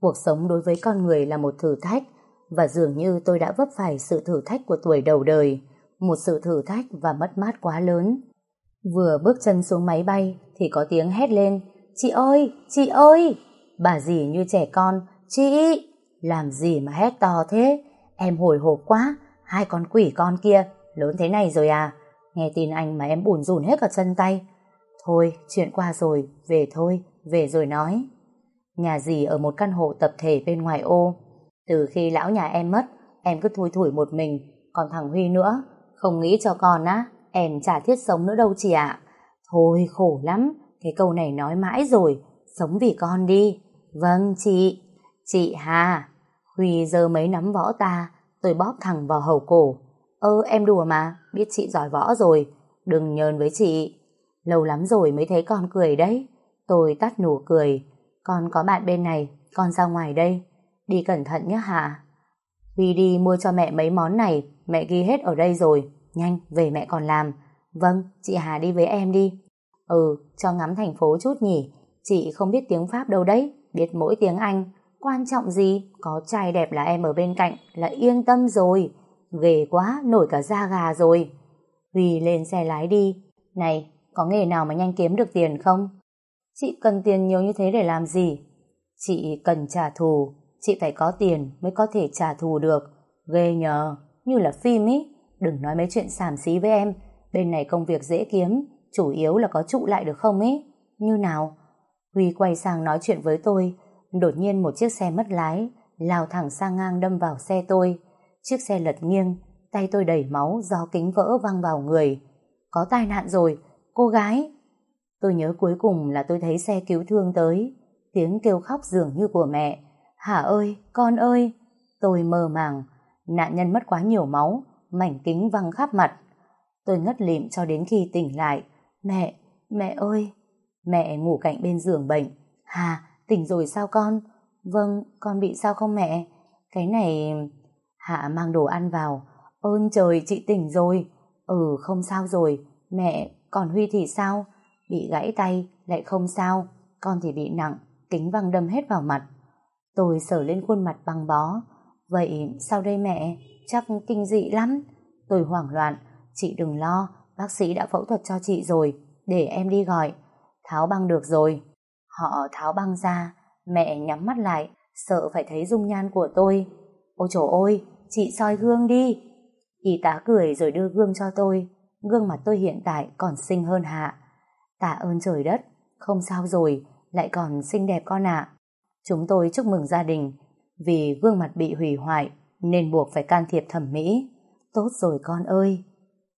Cuộc sống đối với con người là một thử thách và dường như tôi đã vấp phải sự thử thách của tuổi đầu đời, một sự thử thách và mất mát quá lớn. Vừa bước chân xuống máy bay thì có tiếng hét lên Chị ơi! Chị ơi! Bà dì như trẻ con Chị! Làm gì mà hét to thế? Em hồi hộp quá Hai con quỷ con kia Lớn thế này rồi à? Nghe tin anh mà em bùn rùn hết cả chân tay Thôi, chuyện qua rồi, về thôi, về rồi nói. Nhà dì ở một căn hộ tập thể bên ngoài ô. Từ khi lão nhà em mất, em cứ thui thủi một mình, còn thằng Huy nữa, không nghĩ cho con á, em chả thiết sống nữa đâu chị ạ. Thôi khổ lắm, cái câu này nói mãi rồi, sống vì con đi. Vâng chị. Chị Hà. Huy giơ mấy nắm võ ta, tôi bóp thẳng vào hầu cổ. Ơ em đùa mà, biết chị giỏi võ rồi. Đừng nhờn với chị. Lâu lắm rồi mới thấy con cười đấy. Tôi tắt nụ cười. Con có bạn bên này, con ra ngoài đây. Đi cẩn thận nhé Hà. Huy đi mua cho mẹ mấy món này, mẹ ghi hết ở đây rồi. Nhanh, về mẹ còn làm. Vâng, chị Hà đi với em đi. Ừ, cho ngắm thành phố chút nhỉ. Chị không biết tiếng Pháp đâu đấy, biết mỗi tiếng Anh. Quan trọng gì, có trai đẹp là em ở bên cạnh là yên tâm rồi. Ghê quá, nổi cả da gà rồi. Huy lên xe lái đi. Này, có nghề nào mà nhanh kiếm được tiền không? Chị cần tiền nhiều như thế để làm gì? Chị cần trả thù, chị phải có tiền mới có thể trả thù được. Ghê nhờ, như là phim ý. Đừng nói mấy chuyện xàm xí với em, bên này công việc dễ kiếm, chủ yếu là có trụ lại được không ấy? Như nào? Huy quay sang nói chuyện với tôi, đột nhiên một chiếc xe mất lái, lao thẳng sang ngang đâm vào xe tôi. Chiếc xe lật nghiêng, tay tôi đầy máu do kính vỡ văng vào người. Có tai nạn rồi, cô gái. Tôi nhớ cuối cùng là tôi thấy xe cứu thương tới, tiếng kêu khóc dường như của mẹ. Hả ơi, con ơi! Tôi mơ màng, nạn nhân mất quá nhiều máu, mảnh kính văng khắp mặt. Tôi ngất lịm cho đến khi tỉnh lại. Mẹ, mẹ ơi! Mẹ ngủ cạnh bên giường bệnh. Hà, tỉnh rồi sao con? Vâng, con bị sao không mẹ? Cái này... Hạ mang đồ ăn vào. Ơn trời, chị tỉnh rồi. Ừ, không sao rồi. Mẹ, còn Huy thì sao? Bị gãy tay, lại không sao. Con thì bị nặng, kính văng đâm hết vào mặt. Tôi sờ lên khuôn mặt băng bó. Vậy sao đây mẹ? Chắc kinh dị lắm. Tôi hoảng loạn. Chị đừng lo, bác sĩ đã phẫu thuật cho chị rồi. Để em đi gọi. Tháo băng được rồi. Họ tháo băng ra, mẹ nhắm mắt lại, sợ phải thấy dung nhan của tôi. Ôi trời ơi, chị soi gương đi. Y tá cười rồi đưa gương cho tôi. Gương mặt tôi hiện tại còn xinh hơn Hạ. Tạ ơn trời đất, không sao rồi, lại còn xinh đẹp con ạ. Chúng tôi chúc mừng gia đình, vì gương mặt bị hủy hoại nên buộc phải can thiệp thẩm mỹ. Tốt rồi con ơi.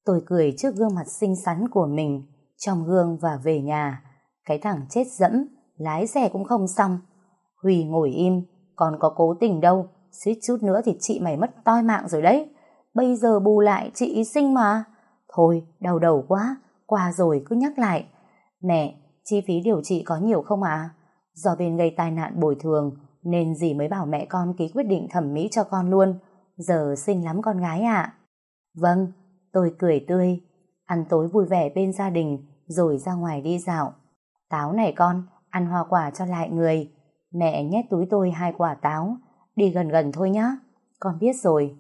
Tôi cười trước gương mặt xinh xắn của mình, trong gương và về nhà. Cái thằng chết dẫm, lái xe cũng không xong. Huy ngồi im, còn có cố tình đâu, suýt chút nữa thì chị mày mất toi mạng rồi đấy. Bây giờ bù lại chị ý sinh mà. Thôi, đau đầu quá, qua rồi cứ nhắc lại. Mẹ, chi phí điều trị có nhiều không ạ? Do bên gây tai nạn bồi thường, nên dì mới bảo mẹ con ký quyết định thẩm mỹ cho con luôn. Giờ xinh lắm con gái ạ. Vâng, tôi cười tươi. Ăn tối vui vẻ bên gia đình, rồi ra ngoài đi dạo. Táo này con, ăn hoa quả cho lại người. Mẹ nhét túi tôi hai quả táo. Đi gần gần thôi nhá. Con biết rồi.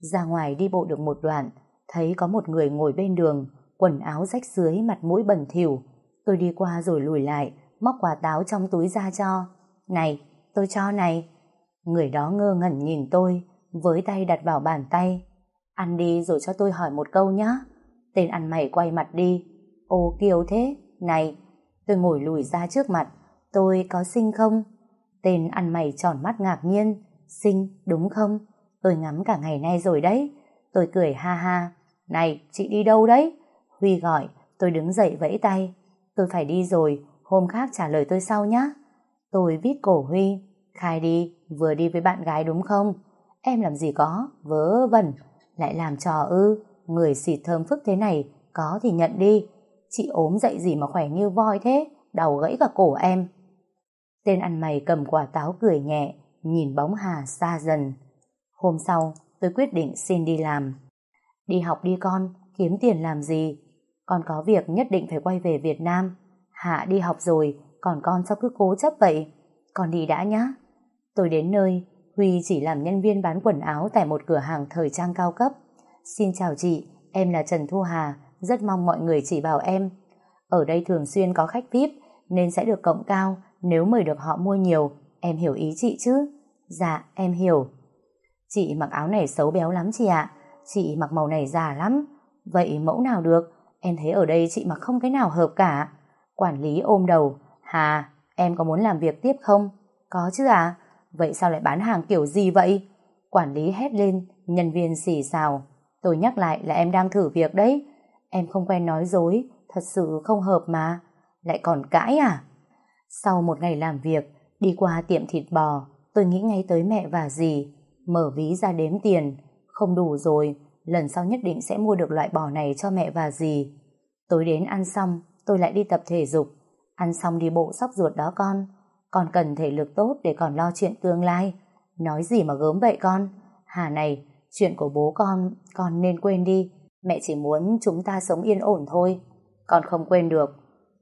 Ra ngoài đi bộ được một đoạn, thấy có một người ngồi bên đường, quần áo rách dưới, mặt mũi bẩn thỉu. Tôi đi qua rồi lùi lại, móc quả táo trong túi ra cho. Này, tôi cho này. Người đó ngơ ngẩn nhìn tôi, với tay đặt vào bàn tay. Ăn đi rồi cho tôi hỏi một câu nhá. Tên ăn mày quay mặt đi. Ô kiều thế, này, Tôi ngồi lùi ra trước mặt. Tôi có xinh không? Tên ăn mày tròn mắt ngạc nhiên. Xinh, đúng không? Tôi ngắm cả ngày nay rồi đấy. Tôi cười ha ha. Này, chị đi đâu đấy? Huy gọi, tôi đứng dậy vẫy tay. Tôi phải đi rồi, hôm khác trả lời tôi sau nhá. Tôi viết cổ Huy. Khai đi, vừa đi với bạn gái đúng không? Em làm gì có, vớ vẩn. Lại làm trò ư, ừ, người xịt thơm phức thế này, có thì nhận đi. Chị ốm dậy gì mà khỏe như voi thế, đầu gãy cả cổ em. Tên ăn mày cầm quả táo cười nhẹ, nhìn bóng Hà xa dần. Hôm sau, tôi quyết định xin đi làm. Đi học đi con, kiếm tiền làm gì? Con có việc nhất định phải quay về Việt Nam. Hạ đi học rồi, còn con sao cứ cố chấp vậy? Con đi đã nhá. Tôi đến nơi, Huy chỉ làm nhân viên bán quần áo tại một cửa hàng thời trang cao cấp. Xin chào chị, em là Trần Thu Hà, rất mong mọi người chỉ bảo em. Ở đây thường xuyên có khách VIP nên sẽ được cộng cao nếu mời được họ mua nhiều. Em hiểu ý chị chứ? Dạ, em hiểu. Chị mặc áo này xấu béo lắm chị ạ. Chị mặc màu này già lắm. Vậy mẫu nào được? Em thấy ở đây chị mặc không cái nào hợp cả. Quản lý ôm đầu. Hà, em có muốn làm việc tiếp không? Có chứ à? Vậy sao lại bán hàng kiểu gì vậy? Quản lý hét lên, nhân viên xì xào. Tôi nhắc lại là em đang thử việc đấy. Em không quen nói dối, thật sự không hợp mà. Lại còn cãi à? Sau một ngày làm việc, đi qua tiệm thịt bò, tôi nghĩ ngay tới mẹ và dì, mở ví ra đếm tiền. Không đủ rồi, lần sau nhất định sẽ mua được loại bò này cho mẹ và dì. Tối đến ăn xong, tôi lại đi tập thể dục. Ăn xong đi bộ sóc ruột đó con. Con cần thể lực tốt để còn lo chuyện tương lai. Nói gì mà gớm vậy con? Hà này, chuyện của bố con, con nên quên đi. Mẹ chỉ muốn chúng ta sống yên ổn thôi. Con không quên được.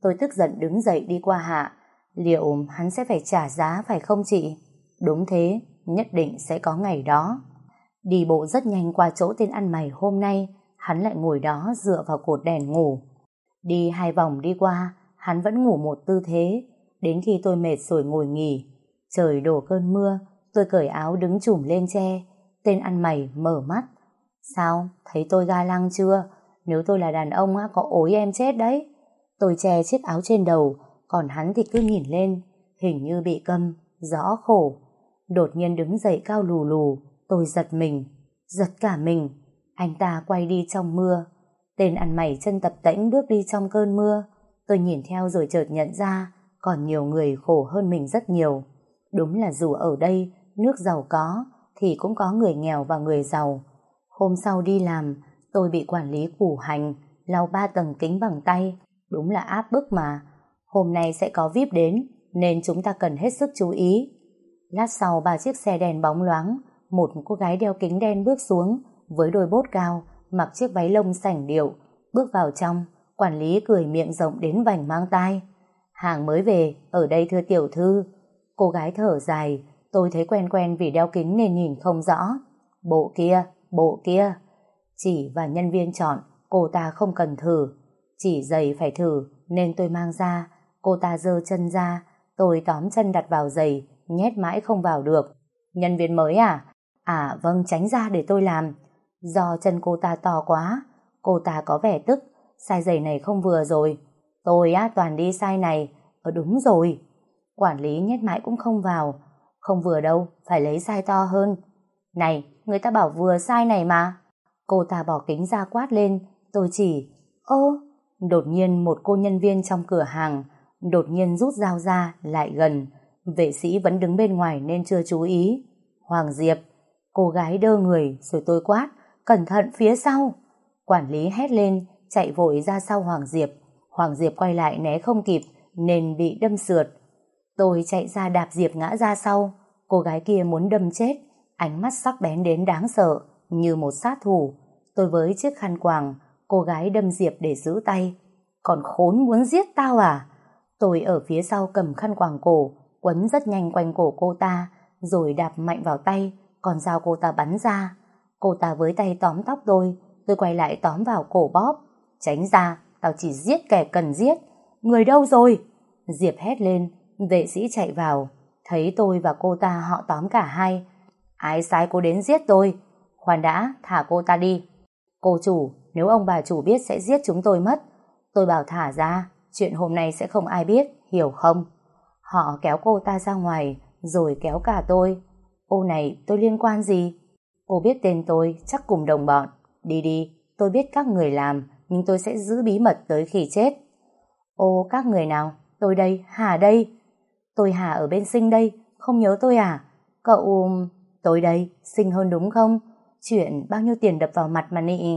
Tôi tức giận đứng dậy đi qua Hạ. Liệu hắn sẽ phải trả giá phải không chị? Đúng thế, nhất định sẽ có ngày đó. Đi bộ rất nhanh qua chỗ tên ăn mày hôm nay, hắn lại ngồi đó dựa vào cột đèn ngủ. Đi hai vòng đi qua, hắn vẫn ngủ một tư thế, đến khi tôi mệt rồi ngồi nghỉ. Trời đổ cơn mưa, tôi cởi áo đứng chùm lên che, tên ăn mày mở mắt. Sao, thấy tôi ga lăng chưa? Nếu tôi là đàn ông á, có ối em chết đấy. Tôi che chiếc áo trên đầu, còn hắn thì cứ nhìn lên, hình như bị câm, rõ khổ. Đột nhiên đứng dậy cao lù lù, tôi giật mình, giật cả mình. Anh ta quay đi trong mưa. Tên ăn mày chân tập tễnh bước đi trong cơn mưa. Tôi nhìn theo rồi chợt nhận ra còn nhiều người khổ hơn mình rất nhiều. Đúng là dù ở đây nước giàu có thì cũng có người nghèo và người giàu. Hôm sau đi làm, tôi bị quản lý củ hành, lau ba tầng kính bằng tay. Đúng là áp bức mà. Hôm nay sẽ có VIP đến, nên chúng ta cần hết sức chú ý. Lát sau ba chiếc xe đèn bóng loáng, một cô gái đeo kính đen bước xuống với đôi bốt cao, mặc chiếc váy lông sảnh điệu, bước vào trong, quản lý cười miệng rộng đến vành mang tai hàng mới về ở đây thưa tiểu thư. Cô gái thở dài tôi thấy quen quen vì đeo kính nên nhìn không rõ. Bộ kia bộ kia. Chỉ và nhân viên chọn cô ta không cần thử. Chỉ giày phải thử nên tôi mang ra. Cô ta dơ chân ra tôi tóm chân đặt vào giày nhét mãi không vào được. Nhân viên mới à? À vâng tránh ra để tôi làm. Do chân cô ta to quá, cô ta có vẻ tức, Sai giày này không vừa rồi. Tôi á toàn đi sai này, ờ đúng rồi. Quản lý nhét mãi cũng không vào. Không vừa đâu, phải lấy sai to hơn. Này, người ta bảo vừa sai này mà. Cô ta bỏ kính ra quát lên, tôi chỉ, ơ, đột nhiên một cô nhân viên trong cửa hàng, đột nhiên rút dao ra, lại gần. Vệ sĩ vẫn đứng bên ngoài nên chưa chú ý. Hoàng Diệp, Cô gái đơ người rồi tôi quát, cẩn thận phía sau. Quản lý hét lên, chạy vội ra sau Hoàng Diệp. Hoàng Diệp quay lại né không kịp, nên bị đâm sượt. Tôi chạy ra đạp Diệp ngã ra sau. Cô gái kia muốn đâm chết, ánh mắt sắc bén đến đáng sợ, như một sát thủ. Tôi với chiếc khăn quàng, cô gái đâm Diệp để giữ tay. Còn khốn muốn giết tao à? Tôi ở phía sau cầm khăn quàng cổ, quấn rất nhanh quanh cổ cô ta, rồi đạp mạnh vào tay, còn dao cô ta bắn ra. Cô ta với tay tóm tóc tôi, tôi quay lại tóm vào cổ bóp. Tránh ra, tao chỉ giết kẻ cần giết. Người đâu rồi? Diệp hét lên, vệ sĩ chạy vào. Thấy tôi và cô ta họ tóm cả hai. Ai sai cô đến giết tôi? Khoan đã, thả cô ta đi. Cô chủ, nếu ông bà chủ biết sẽ giết chúng tôi mất. Tôi bảo thả ra, chuyện hôm nay sẽ không ai biết, hiểu không? Họ kéo cô ta ra ngoài, rồi kéo cả tôi. Ô này tôi liên quan gì? Cô biết tên tôi, chắc cùng đồng bọn. Đi đi, tôi biết các người làm, nhưng tôi sẽ giữ bí mật tới khi chết. Ô các người nào? Tôi đây, Hà đây. Tôi Hà ở bên sinh đây, không nhớ tôi à? Cậu... Um, tôi đây, sinh hơn đúng không? Chuyện bao nhiêu tiền đập vào mặt mà nị...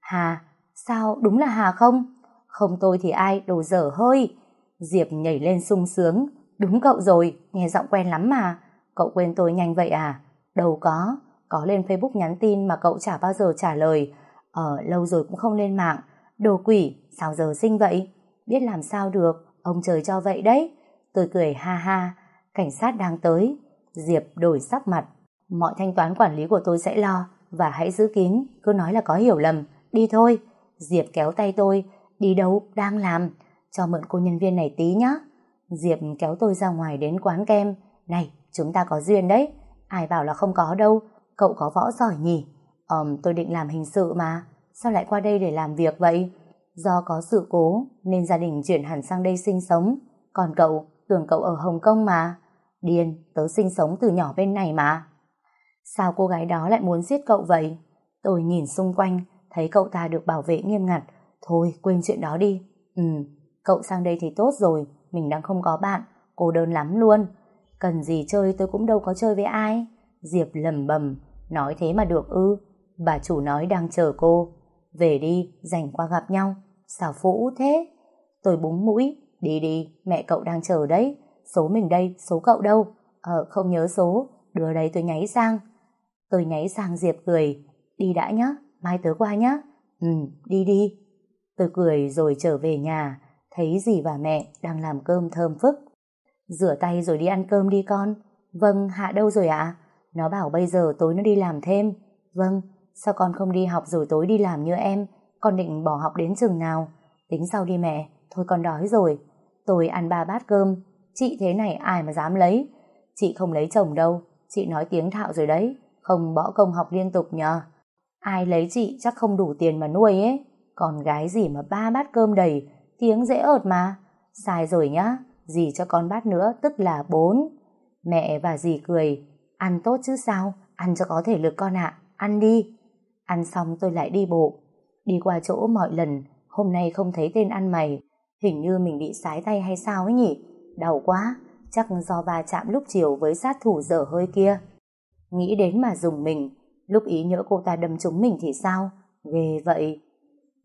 Hà, sao đúng là Hà không? Không tôi thì ai, đồ dở hơi. Diệp nhảy lên sung sướng. Đúng cậu rồi, nghe giọng quen lắm mà. Cậu quên tôi nhanh vậy à? Đâu có, có lên Facebook nhắn tin mà cậu chả bao giờ trả lời. Ờ, lâu rồi cũng không lên mạng. Đồ quỷ, sao giờ sinh vậy? Biết làm sao được, ông trời cho vậy đấy. Tôi cười ha ha, cảnh sát đang tới. Diệp đổi sắc mặt. Mọi thanh toán quản lý của tôi sẽ lo, và hãy giữ kín, cứ nói là có hiểu lầm. Đi thôi. Diệp kéo tay tôi, đi đâu, đang làm. Cho mượn cô nhân viên này tí nhá. Diệp kéo tôi ra ngoài đến quán kem. Này, Chúng ta có duyên đấy. Ai bảo là không có đâu. Cậu có võ giỏi nhỉ? Ờm, tôi định làm hình sự mà. Sao lại qua đây để làm việc vậy? Do có sự cố nên gia đình chuyển hẳn sang đây sinh sống. Còn cậu, tưởng cậu ở Hồng Kông mà. Điên, tớ sinh sống từ nhỏ bên này mà. Sao cô gái đó lại muốn giết cậu vậy? Tôi nhìn xung quanh, thấy cậu ta được bảo vệ nghiêm ngặt. Thôi, quên chuyện đó đi. Ừ, cậu sang đây thì tốt rồi, mình đang không có bạn, cô đơn lắm luôn. Cần gì chơi tôi cũng đâu có chơi với ai. Diệp lầm bầm, nói thế mà được ư. Bà chủ nói đang chờ cô. Về đi, rảnh qua gặp nhau. Sao phũ thế? Tôi búng mũi, đi đi, mẹ cậu đang chờ đấy. Số mình đây, số cậu đâu? Ờ, không nhớ số, đưa đây tôi nháy sang. Tôi nháy sang Diệp cười, đi đã nhá, mai tớ qua nhá. Ừ, đi đi. Tôi cười rồi trở về nhà, thấy dì và mẹ đang làm cơm thơm phức. Rửa tay rồi đi ăn cơm đi con. Vâng, Hạ đâu rồi ạ? Nó bảo bây giờ tối nó đi làm thêm. Vâng, sao con không đi học rồi tối đi làm như em? Con định bỏ học đến chừng nào? Tính sau đi mẹ, thôi con đói rồi. Tôi ăn ba bát cơm, chị thế này ai mà dám lấy. Chị không lấy chồng đâu, chị nói tiếng thạo rồi đấy, không bỏ công học liên tục nhờ. Ai lấy chị chắc không đủ tiền mà nuôi ấy. Còn gái gì mà ba bát cơm đầy, tiếng dễ ợt mà. Sai rồi nhá, dì cho con bát nữa tức là bốn. Mẹ và dì cười, ăn tốt chứ sao, ăn cho có thể lực con ạ, ăn đi. Ăn xong tôi lại đi bộ, đi qua chỗ mọi lần, hôm nay không thấy tên ăn mày, hình như mình bị sái tay hay sao ấy nhỉ, đau quá, chắc do va chạm lúc chiều với sát thủ dở hơi kia. Nghĩ đến mà dùng mình, lúc ý nhỡ cô ta đâm trúng mình thì sao, ghê vậy.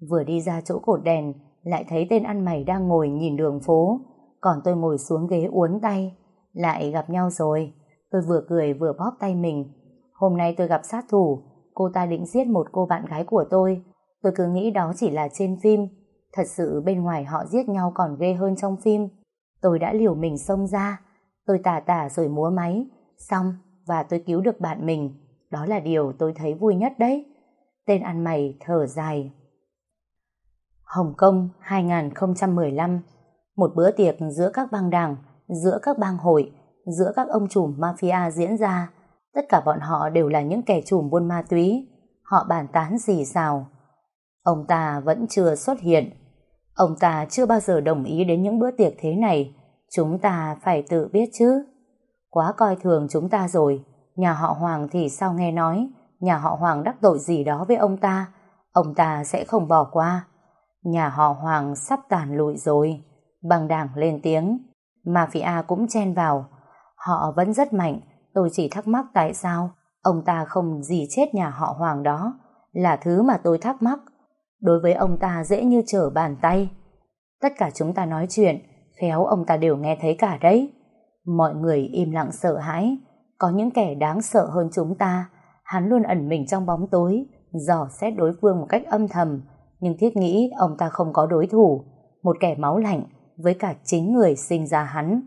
Vừa đi ra chỗ cột đèn, lại thấy tên ăn mày đang ngồi nhìn đường phố, còn tôi ngồi xuống ghế uốn tay. Lại gặp nhau rồi, tôi vừa cười vừa bóp tay mình. Hôm nay tôi gặp sát thủ, cô ta định giết một cô bạn gái của tôi. Tôi cứ nghĩ đó chỉ là trên phim, thật sự bên ngoài họ giết nhau còn ghê hơn trong phim. Tôi đã liều mình xông ra, tôi tả tả rồi múa máy, xong và tôi cứu được bạn mình. Đó là điều tôi thấy vui nhất đấy. Tên ăn mày thở dài. Hồng Kông 2015 Một bữa tiệc giữa các bang đảng, giữa các bang hội, giữa các ông chủ mafia diễn ra. Tất cả bọn họ đều là những kẻ trùm buôn ma túy. Họ bàn tán gì sao? Ông ta vẫn chưa xuất hiện. Ông ta chưa bao giờ đồng ý đến những bữa tiệc thế này. Chúng ta phải tự biết chứ. Quá coi thường chúng ta rồi. Nhà họ Hoàng thì sao nghe nói nhà họ Hoàng đắc tội gì đó với ông ta. Ông ta sẽ không bỏ qua. Nhà họ Hoàng sắp tàn lụi rồi. Bằng đảng lên tiếng. Mafia cũng chen vào. Họ vẫn rất mạnh. Tôi chỉ thắc mắc tại sao ông ta không gì chết nhà họ Hoàng đó. Là thứ mà tôi thắc mắc. Đối với ông ta dễ như trở bàn tay. Tất cả chúng ta nói chuyện, khéo ông ta đều nghe thấy cả đấy. Mọi người im lặng sợ hãi. Có những kẻ đáng sợ hơn chúng ta. Hắn luôn ẩn mình trong bóng tối, dò xét đối phương một cách âm thầm. Nhưng thiết nghĩ ông ta không có đối thủ. Một kẻ máu lạnh với cả chính người sinh ra hắn.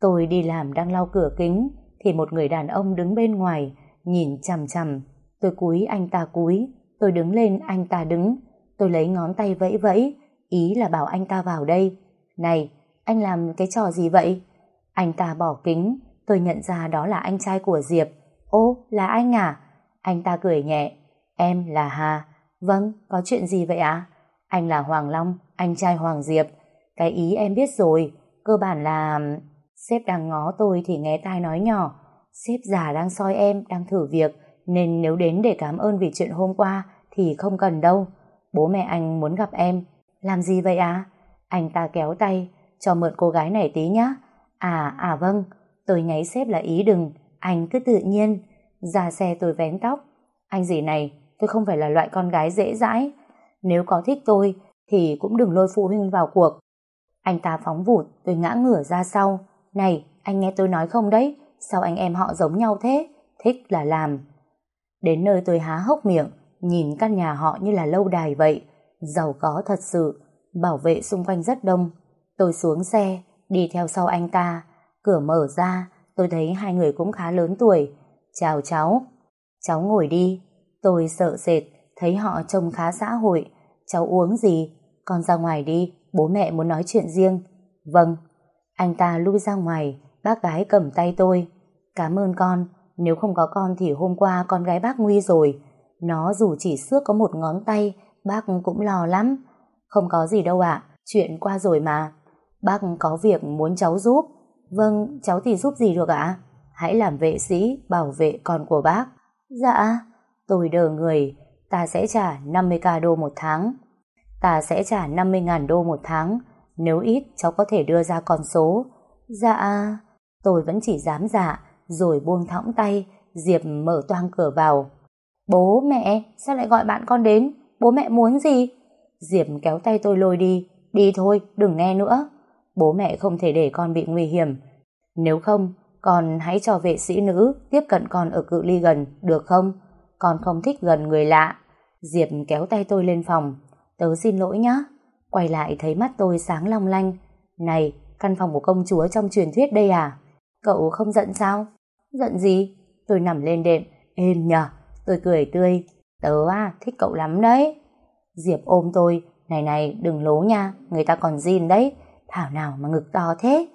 Tôi đi làm đang lau cửa kính, thì một người đàn ông đứng bên ngoài, nhìn chằm chằm. Tôi cúi anh ta cúi, tôi đứng lên anh ta đứng. Tôi lấy ngón tay vẫy vẫy, ý là bảo anh ta vào đây. Này, anh làm cái trò gì vậy? Anh ta bỏ kính, tôi nhận ra đó là anh trai của Diệp. Ô, là anh à? Anh ta cười nhẹ. Em là Hà. Vâng, có chuyện gì vậy ạ? À? Anh là Hoàng Long, anh trai Hoàng Diệp. Cái ý em biết rồi, cơ bản là... Sếp đang ngó tôi thì nghe tai nói nhỏ. Sếp già đang soi em, đang thử việc, nên nếu đến để cảm ơn vì chuyện hôm qua thì không cần đâu. Bố mẹ anh muốn gặp em. Làm gì vậy à? Anh ta kéo tay, cho mượn cô gái này tí nhá. À, à vâng, tôi nháy sếp là ý đừng, anh cứ tự nhiên. Ra xe tôi vén tóc. Anh gì này, tôi không phải là loại con gái dễ dãi. Nếu có thích tôi, thì cũng đừng lôi phụ huynh vào cuộc. Anh ta phóng vụt, tôi ngã ngửa ra sau. Này, anh nghe tôi nói không đấy? Sao anh em họ giống nhau thế? Thích là làm. Đến nơi tôi há hốc miệng, nhìn căn nhà họ như là lâu đài vậy. Giàu có thật sự, bảo vệ xung quanh rất đông. Tôi xuống xe, đi theo sau anh ta. Cửa mở ra, tôi thấy hai người cũng khá lớn tuổi. Chào cháu. Cháu ngồi đi. Tôi sợ sệt, thấy họ trông khá xã hội. Cháu uống gì? Con ra ngoài đi, bố mẹ muốn nói chuyện riêng. Vâng. Anh ta lui ra ngoài, bác gái cầm tay tôi. Cảm ơn con, nếu không có con thì hôm qua con gái bác nguy rồi. Nó dù chỉ xước có một ngón tay, bác cũng lo lắm. Không có gì đâu ạ, chuyện qua rồi mà. Bác có việc muốn cháu giúp. Vâng, cháu thì giúp gì được ạ? Hãy làm vệ sĩ, bảo vệ con của bác. Dạ, tôi đờ người, ta sẽ trả 50k đô một tháng. Ta sẽ trả 50.000 đô một tháng. Nếu ít, cháu có thể đưa ra con số. Dạ, tôi vẫn chỉ dám dạ, rồi buông thõng tay, Diệp mở toang cửa vào. Bố mẹ, sao lại gọi bạn con đến? Bố mẹ muốn gì? Diệp kéo tay tôi lôi đi. Đi thôi, đừng nghe nữa. Bố mẹ không thể để con bị nguy hiểm. Nếu không, con hãy cho vệ sĩ nữ tiếp cận con ở cự ly gần, được không? Con không thích gần người lạ. Diệp kéo tay tôi lên phòng. Tớ xin lỗi nhá. Quay lại thấy mắt tôi sáng long lanh. Này, căn phòng của công chúa trong truyền thuyết đây à? Cậu không giận sao? Giận gì? Tôi nằm lên đệm. Êm nhờ. Tôi cười tươi. Tớ à, thích cậu lắm đấy. Diệp ôm tôi. Này này, đừng lố nha. Người ta còn gìn đấy. Thảo nào mà ngực to thế?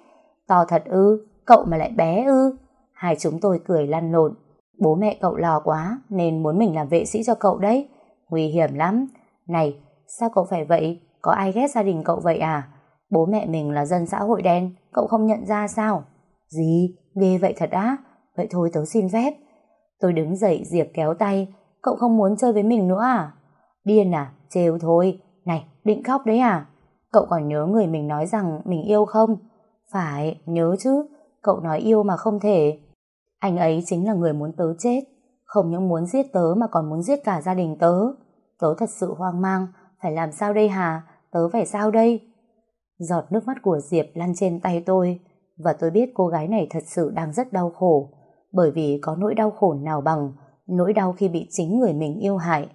To thật ư? Cậu mà lại bé ư? Hai chúng tôi cười lăn lộn. Bố mẹ cậu lo quá nên muốn mình làm vệ sĩ cho cậu đấy. Nguy hiểm lắm. Này, sao cậu phải vậy? Có ai ghét gia đình cậu vậy à? Bố mẹ mình là dân xã hội đen, cậu không nhận ra sao? Gì? Ghê vậy thật á? Vậy thôi tớ xin phép. Tôi đứng dậy Diệp kéo tay. Cậu không muốn chơi với mình nữa à? Điên à? Trêu thôi. Này, định khóc đấy à? Cậu còn nhớ người mình nói rằng mình yêu không? Phải, nhớ chứ. Cậu nói yêu mà không thể. Anh ấy chính là người muốn tớ chết. Không những muốn giết tớ mà còn muốn giết cả gia đình tớ. Tớ thật sự hoang mang. Phải làm sao đây Hà? Tớ phải sao đây? Giọt nước mắt của Diệp lăn trên tay tôi. Và tôi biết cô gái này thật sự đang rất đau khổ. Bởi vì có nỗi đau khổ nào bằng nỗi đau khi bị chính người mình yêu hại.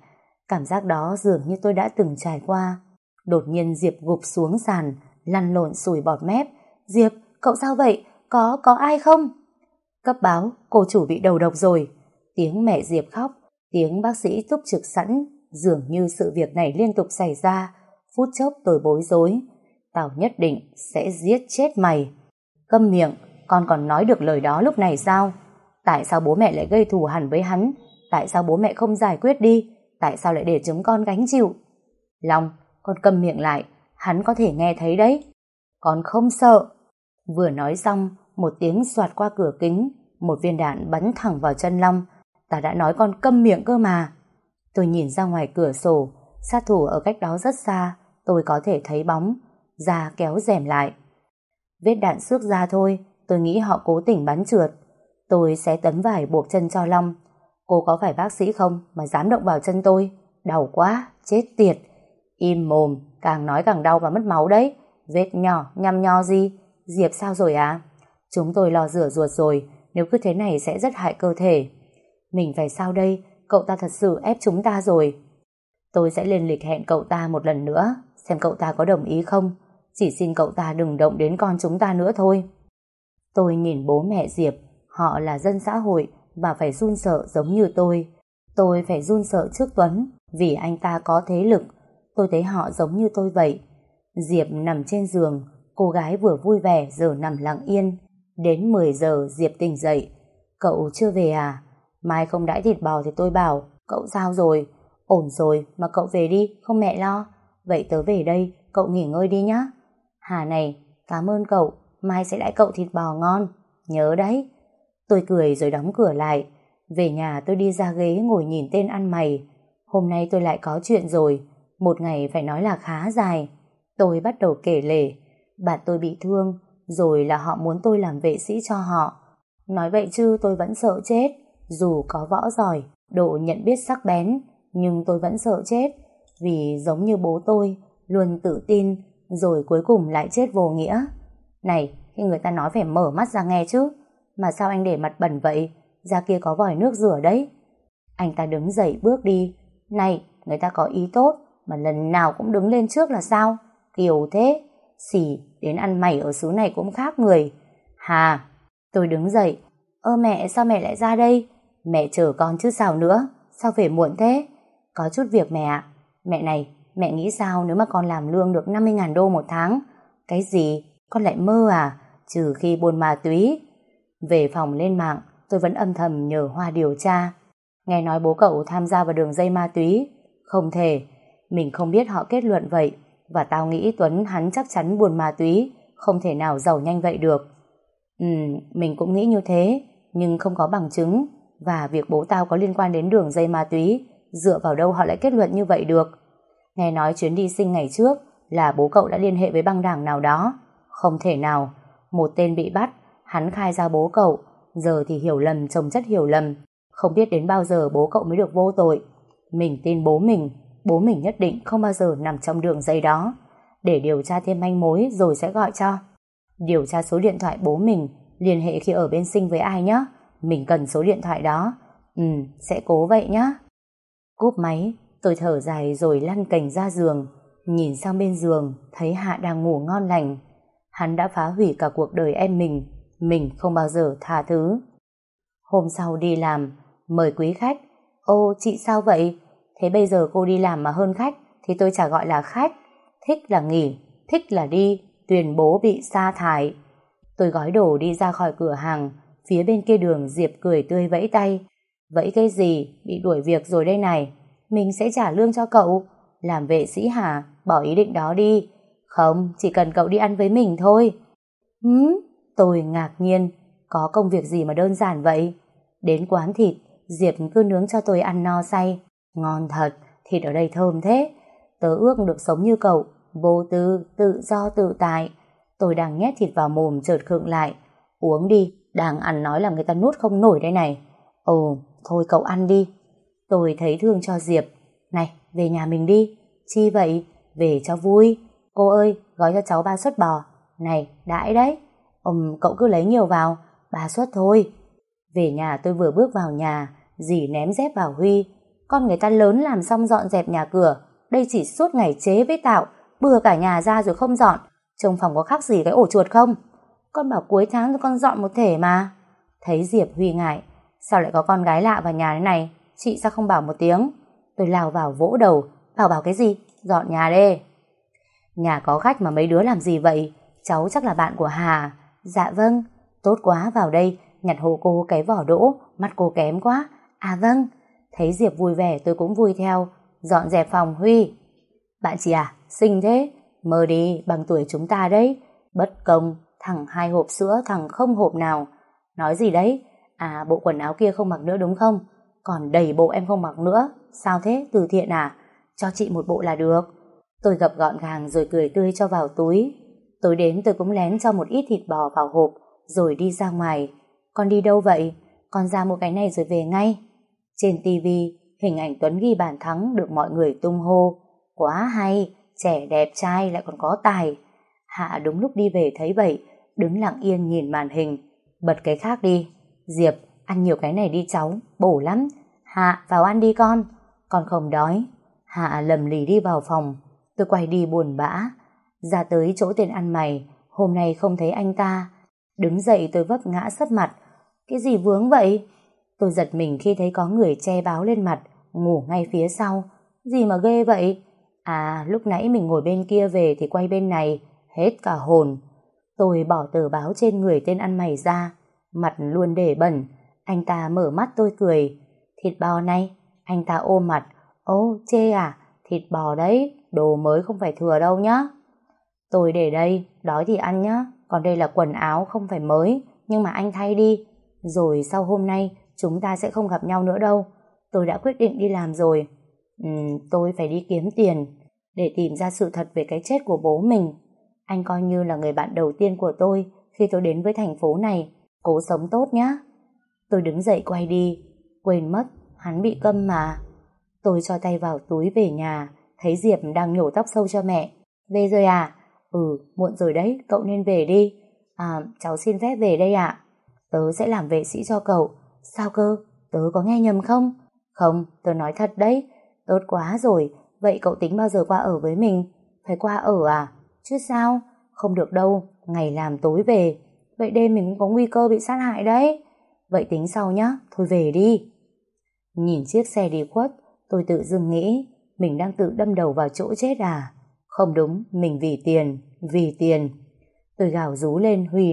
Cảm giác đó dường như tôi đã từng trải qua. Đột nhiên Diệp gục xuống sàn, lăn lộn sùi bọt mép. Diệp, cậu sao vậy? Có, có ai không? Cấp báo, cô chủ bị đầu độc rồi. Tiếng mẹ Diệp khóc, tiếng bác sĩ túc trực sẵn, dường như sự việc này liên tục xảy ra. Phút chốc tôi bối rối. Tao nhất định sẽ giết chết mày. Câm miệng, con còn nói được lời đó lúc này sao? Tại sao bố mẹ lại gây thù hằn với hắn? Tại sao bố mẹ không giải quyết đi? Tại sao lại để chúng con gánh chịu? Long, con câm miệng lại, hắn có thể nghe thấy đấy. Con không sợ. Vừa nói xong, một tiếng soạt qua cửa kính, một viên đạn bắn thẳng vào chân Long. Ta đã nói con câm miệng cơ mà. Tôi nhìn ra ngoài cửa sổ, sát thủ ở cách đó rất xa, tôi có thể thấy bóng, da kéo rèm lại. Vết đạn xước ra thôi, tôi nghĩ họ cố tình bắn trượt. Tôi sẽ tấm vải buộc chân cho Long. Cô có phải bác sĩ không mà dám động vào chân tôi? Đau quá, chết tiệt. Im mồm, càng nói càng đau và mất máu đấy. Vết nhỏ, nhăm nho gì? Diệp sao rồi à? Chúng tôi lo rửa ruột rồi, nếu cứ thế này sẽ rất hại cơ thể. Mình phải sao đây? Cậu ta thật sự ép chúng ta rồi. Tôi sẽ lên lịch hẹn cậu ta một lần nữa, xem cậu ta có đồng ý không. Chỉ xin cậu ta đừng động đến con chúng ta nữa thôi. Tôi nhìn bố mẹ Diệp, họ là dân xã hội và phải run sợ giống như tôi. Tôi phải run sợ trước Tuấn vì anh ta có thế lực. Tôi thấy họ giống như tôi vậy. Diệp nằm trên giường, cô gái vừa vui vẻ giờ nằm lặng yên. Đến 10 giờ Diệp tỉnh dậy. Cậu chưa về à? Mai không đãi thịt bò thì tôi bảo, cậu sao rồi? Ổn rồi, mà cậu về đi, không mẹ lo. Vậy tớ về đây, cậu nghỉ ngơi đi nhá. Hà này, cảm ơn cậu, mai sẽ đãi cậu thịt bò ngon. Nhớ đấy. Tôi cười rồi đóng cửa lại. Về nhà tôi đi ra ghế ngồi nhìn tên ăn mày. Hôm nay tôi lại có chuyện rồi. Một ngày phải nói là khá dài. Tôi bắt đầu kể lể. Bạn tôi bị thương, rồi là họ muốn tôi làm vệ sĩ cho họ. Nói vậy chứ tôi vẫn sợ chết. Dù có võ giỏi, độ nhận biết sắc bén, nhưng tôi vẫn sợ chết. Vì giống như bố tôi, luôn tự tin, rồi cuối cùng lại chết vô nghĩa. Này, khi người ta nói phải mở mắt ra nghe chứ. Mà sao anh để mặt bẩn vậy? Ra kia có vòi nước rửa đấy. Anh ta đứng dậy bước đi. Này, người ta có ý tốt, mà lần nào cũng đứng lên trước là sao? Kiều thế. Xỉ, đến ăn mày ở xứ này cũng khác người. Hà, tôi đứng dậy. Ơ mẹ, sao mẹ lại ra đây? Mẹ chờ con chứ sao nữa. Sao về muộn thế? Có chút việc mẹ ạ. Mẹ này, mẹ nghĩ sao nếu mà con làm lương được 50.000 đô một tháng? Cái gì? Con lại mơ à? Trừ khi buôn ma túy. Về phòng lên mạng, tôi vẫn âm thầm nhờ Hoa điều tra. Nghe nói bố cậu tham gia vào đường dây ma túy. Không thể. Mình không biết họ kết luận vậy. Và tao nghĩ Tuấn hắn chắc chắn buồn ma túy. Không thể nào giàu nhanh vậy được. Ừ, mình cũng nghĩ như thế. Nhưng không có bằng chứng. Và việc bố tao có liên quan đến đường dây ma túy. Dựa vào đâu họ lại kết luận như vậy được. Nghe nói chuyến đi sinh ngày trước là bố cậu đã liên hệ với băng đảng nào đó. Không thể nào. Một tên bị bắt, hắn khai ra bố cậu, giờ thì hiểu lầm chồng chất hiểu lầm. Không biết đến bao giờ bố cậu mới được vô tội. Mình tin bố mình, bố mình nhất định không bao giờ nằm trong đường dây đó. Để điều tra thêm manh mối rồi sẽ gọi cho. Điều tra số điện thoại bố mình, liên hệ khi ở bên sinh với ai nhé. Mình cần số điện thoại đó. Ừ, sẽ cố vậy nhé. Cúp máy, tôi thở dài rồi lăn cành ra giường. Nhìn sang bên giường, thấy Hạ đang ngủ ngon lành. Hắn đã phá hủy cả cuộc đời em mình. Mình không bao giờ tha thứ. Hôm sau đi làm, mời quý khách. Ô, chị sao vậy? Thế bây giờ cô đi làm mà hơn khách, thì tôi chả gọi là khách. Thích là nghỉ, thích là đi, tuyên bố bị sa thải. Tôi gói đồ đi ra khỏi cửa hàng, phía bên kia đường Diệp cười tươi vẫy tay vậy cái gì, bị đuổi việc rồi đây này. Mình sẽ trả lương cho cậu. Làm vệ sĩ hả? Bỏ ý định đó đi. Không, chỉ cần cậu đi ăn với mình thôi. Hứ, tôi ngạc nhiên. Có công việc gì mà đơn giản vậy? Đến quán thịt, Diệp cứ nướng cho tôi ăn no say. Ngon thật, thịt ở đây thơm thế. Tớ ước được sống như cậu, vô tư, tự do tự tại. Tôi đang nhét thịt vào mồm chợt khựng lại. Uống đi, đang ăn nói là người ta nuốt không nổi đây này. Ồ, thôi cậu ăn đi. Tôi thấy thương cho Diệp. Này, về nhà mình đi. Chi vậy? Về cho vui. Cô ơi, gói cho cháu ba suất bò. Này, đãi đấy. Ừm, cậu cứ lấy nhiều vào. Ba suất thôi. Về nhà tôi vừa bước vào nhà, dì ném dép vào Huy. Con người ta lớn làm xong dọn dẹp nhà cửa. Đây chỉ suốt ngày chế với tạo, bừa cả nhà ra rồi không dọn. Trong phòng có khác gì cái ổ chuột không? Con bảo cuối tháng cho con dọn một thể mà. Thấy Diệp Huy ngại, sao lại có con gái lạ vào nhà thế này? Chị sao không bảo một tiếng? Tôi lao vào vỗ đầu, bảo bảo cái gì? Dọn nhà đê. Nhà có khách mà mấy đứa làm gì vậy? Cháu chắc là bạn của Hà. Dạ vâng, tốt quá vào đây, nhặt hộ cô cái vỏ đỗ, mắt cô kém quá. À vâng, thấy Diệp vui vẻ tôi cũng vui theo, dọn dẹp phòng Huy. Bạn chị à, xinh thế, mơ đi, bằng tuổi chúng ta đấy. Bất công, thằng hai hộp sữa, thằng không hộp nào. Nói gì đấy? À, bộ quần áo kia không mặc nữa đúng không? Còn đầy bộ em không mặc nữa. Sao thế, từ thiện à? Cho chị một bộ là được. Tôi gập gọn gàng rồi cười tươi cho vào túi. Tối đến tôi cũng lén cho một ít thịt bò vào hộp, rồi đi ra ngoài. Con đi đâu vậy? Con ra một cái này rồi về ngay. Trên tivi hình ảnh Tuấn ghi bàn thắng được mọi người tung hô. Quá hay, trẻ đẹp trai lại còn có tài. Hạ đúng lúc đi về thấy vậy, đứng lặng yên nhìn màn hình. Bật cái khác đi. Diệp, ăn nhiều cái này đi cháu, bổ lắm. Hạ, vào ăn đi con. Con không đói. Hạ lầm lì đi vào phòng. Tôi quay đi buồn bã. Ra tới chỗ tên ăn mày, hôm nay không thấy anh ta. Đứng dậy tôi vấp ngã sấp mặt. Cái gì vướng vậy? Tôi giật mình khi thấy có người che báo lên mặt, ngủ ngay phía sau. Gì mà ghê vậy? À, lúc nãy mình ngồi bên kia về thì quay bên này, hết cả hồn. Tôi bỏ tờ báo trên người tên ăn mày ra, mặt luôn để bẩn. Anh ta mở mắt tôi cười. Thịt bò này, anh ta ôm mặt. Ô, chê à, thịt bò đấy, đồ mới không phải thừa đâu nhá. Tôi để đây, đói thì ăn nhá. Còn đây là quần áo không phải mới, nhưng mà anh thay đi. Rồi sau hôm nay, chúng ta sẽ không gặp nhau nữa đâu. Tôi đã quyết định đi làm rồi. Ừ, tôi phải đi kiếm tiền để tìm ra sự thật về cái chết của bố mình. Anh coi như là người bạn đầu tiên của tôi khi tôi đến với thành phố này. Cố sống tốt nhé. Tôi đứng dậy quay đi. Quên mất, hắn bị câm mà. Tôi cho tay vào túi về nhà, thấy Diệp đang nhổ tóc sâu cho mẹ. Về rồi à? Ừ, muộn rồi đấy, cậu nên về đi. À, cháu xin phép về đây ạ. Tớ sẽ làm vệ sĩ cho cậu. Sao cơ? Tớ có nghe nhầm không? Không, tớ nói thật đấy. Tốt quá rồi, vậy cậu tính bao giờ qua ở với mình? Phải qua ở à? Chứ sao? Không được đâu, ngày làm tối về. Vậy đêm mình cũng có nguy cơ bị sát hại đấy. Vậy tính sau nhá, thôi về đi. Nhìn chiếc xe đi khuất, tôi tự dưng nghĩ mình đang tự đâm đầu vào chỗ chết à? Không đúng, mình vì tiền, vì tiền. Tôi gào rú lên Huy